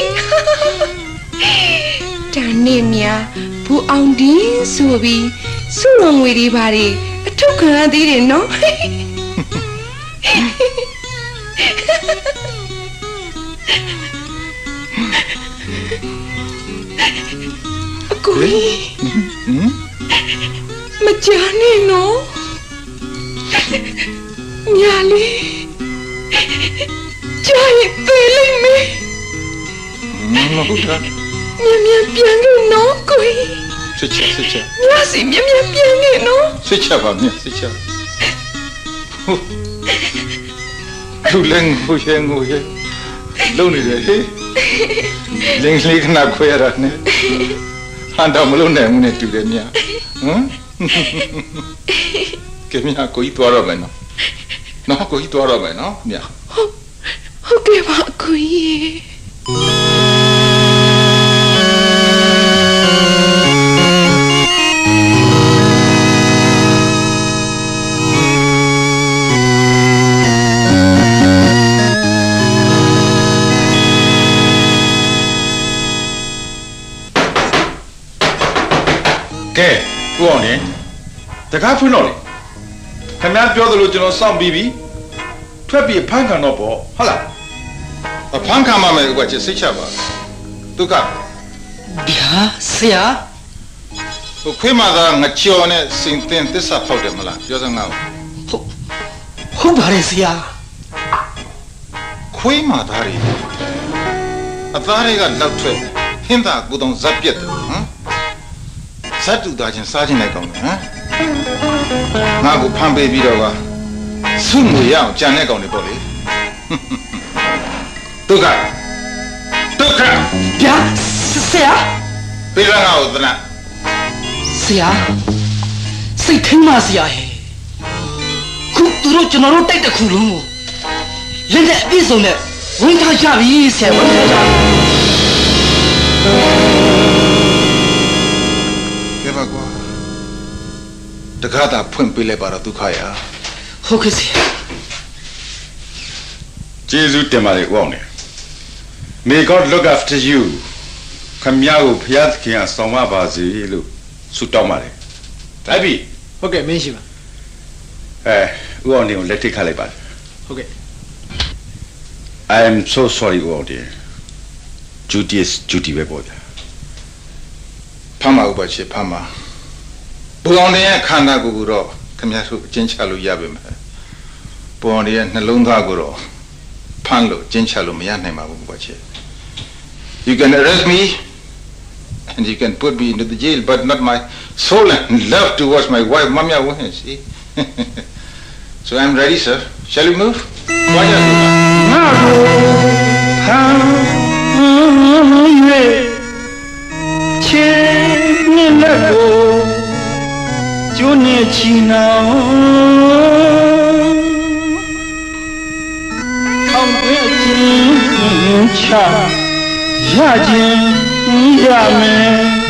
ဒါနဲ့များဘူအောင်တင်ဆိုပြီးစုံငွေတွေပါတွေအထုခံရသေးတယ်နော်အကိုကြီးဟမ်မကြာနဲ့နော် ညာလေးကြာရင်သေလိမ့်မယ်မဟုတ်တာမြန်မြန်ပြန်ခဲ့နော်ကိုကြီးစစ်ချက်စစ်ချက်ညစီမြန်မြန်ပြန်ခဲ့နော်စစ်ချက်ပါမြတ်စစ်ချက်ဟုတ်လူလည်းငိုရဲငိုရဲလုံနေတယ်ဟေးလင်းလေးခဏခွဲရတာနဲ့ဟန်တော့မလုံနိုင်ဘူးနဲ့တူတယ်မြတ်ဟမ် ကဲမြတ်ကိုကြီးသွားတော့မယ်နော်နော်ကိုကြီးသွားတော့မယ်နော်မြတ်ဟုတ်ကဲ့ပါအကိုကြီးကဲကိုအောင်နေတကားဖွင့်တော့လေ ခင်ဗျားပြောသလိုကျွန်တော်စောင့်ပြီးပြီထွက်ပြီးဖမ်းခံတော့ပေါ့ဟုတ်လားအဖမ်းခံပါမယ်ကွာချစ်စိတ်ချပါဒုက္ခဗျာဆရာဟိုခွေးမသာငချော်နဲ့စင်တင်သစ္စာဖောက်တယ်မလားပြောစမ်းငါ့ကိုဟုတ်ပါတယ်ဆရာခွေးမသားတွေအသားတွေကလောက်ထွက်ဟင်းသာကိုယ်တောင်ဇက်ပြက်တယ်ဟမ်ဇက်တူသားချင်းစားချင်းလိုက်ကောင်းတယ်ဟမ် ငါ့ကိုဖမ်းပေးပြီးတော့ကဆုငွေရအောင်ကြံတဲ့ကောင်တွေပေါ့လေဒုက္ခဒုက္ခဗျာဆရာပေးလာငါ့ကိုသနာဆရာစိတ်ထင်းပါဆရာဟဲ့ခုသူတို့ကျွန်တော်တို့တိုက်တဲ့ခုလုံးကိုလက်နဲ့အပြည့်စုံနဲ့ဝင်ထားကြပြီဆရာဝင်ထားကြပြီ တကားသာဖွင့်ပေးလိုက်ပါတော့ဒုက္ခရဟုတ်ကဲ့ဆရာကျေးဇူးတင်ပါတယ်ဦးအောင်နေ May God look after you ခမရကိုဖျားသခင်အဆောင်မပါစေလို့ဆုတောင်းပါတယ်ဒါပြီဟုတ်ကဲ့မင်းရှိပါအဲဦးအောင်နေကိုလက်ထိတ်ခတ်လိုက်ပါတယ်ဟုတ်ကဲ့ I am so sorry ဦးအောင်နေ duty is duty ပဲပေါ့ဗျာဖမ်းပါဥပချေဖမ်းပါ ဘူအောင်တဲ့ခန္ဓာကိုယ်ကိုတော့ခမရတို့အချင်းချလို့ရပါမယ်ဘူအောင်တဲ့နှလုံးသားကိုတော့ဖမ်းလို့ကျင်းချလို့မရနိုင်ပါဘူးဥပချေ You can arrest me and you can put me into the jail but not my soul and love towards my wife Mamya Wahan see So I'm ready sir shall we move ဝါကြလို့ ငါကိုဖမ်း၍ချေမြင့်လက်ကို ကျိုးနေချီနှောင်ထောင်သွင်းခြင်းချရခြင်းရမယ်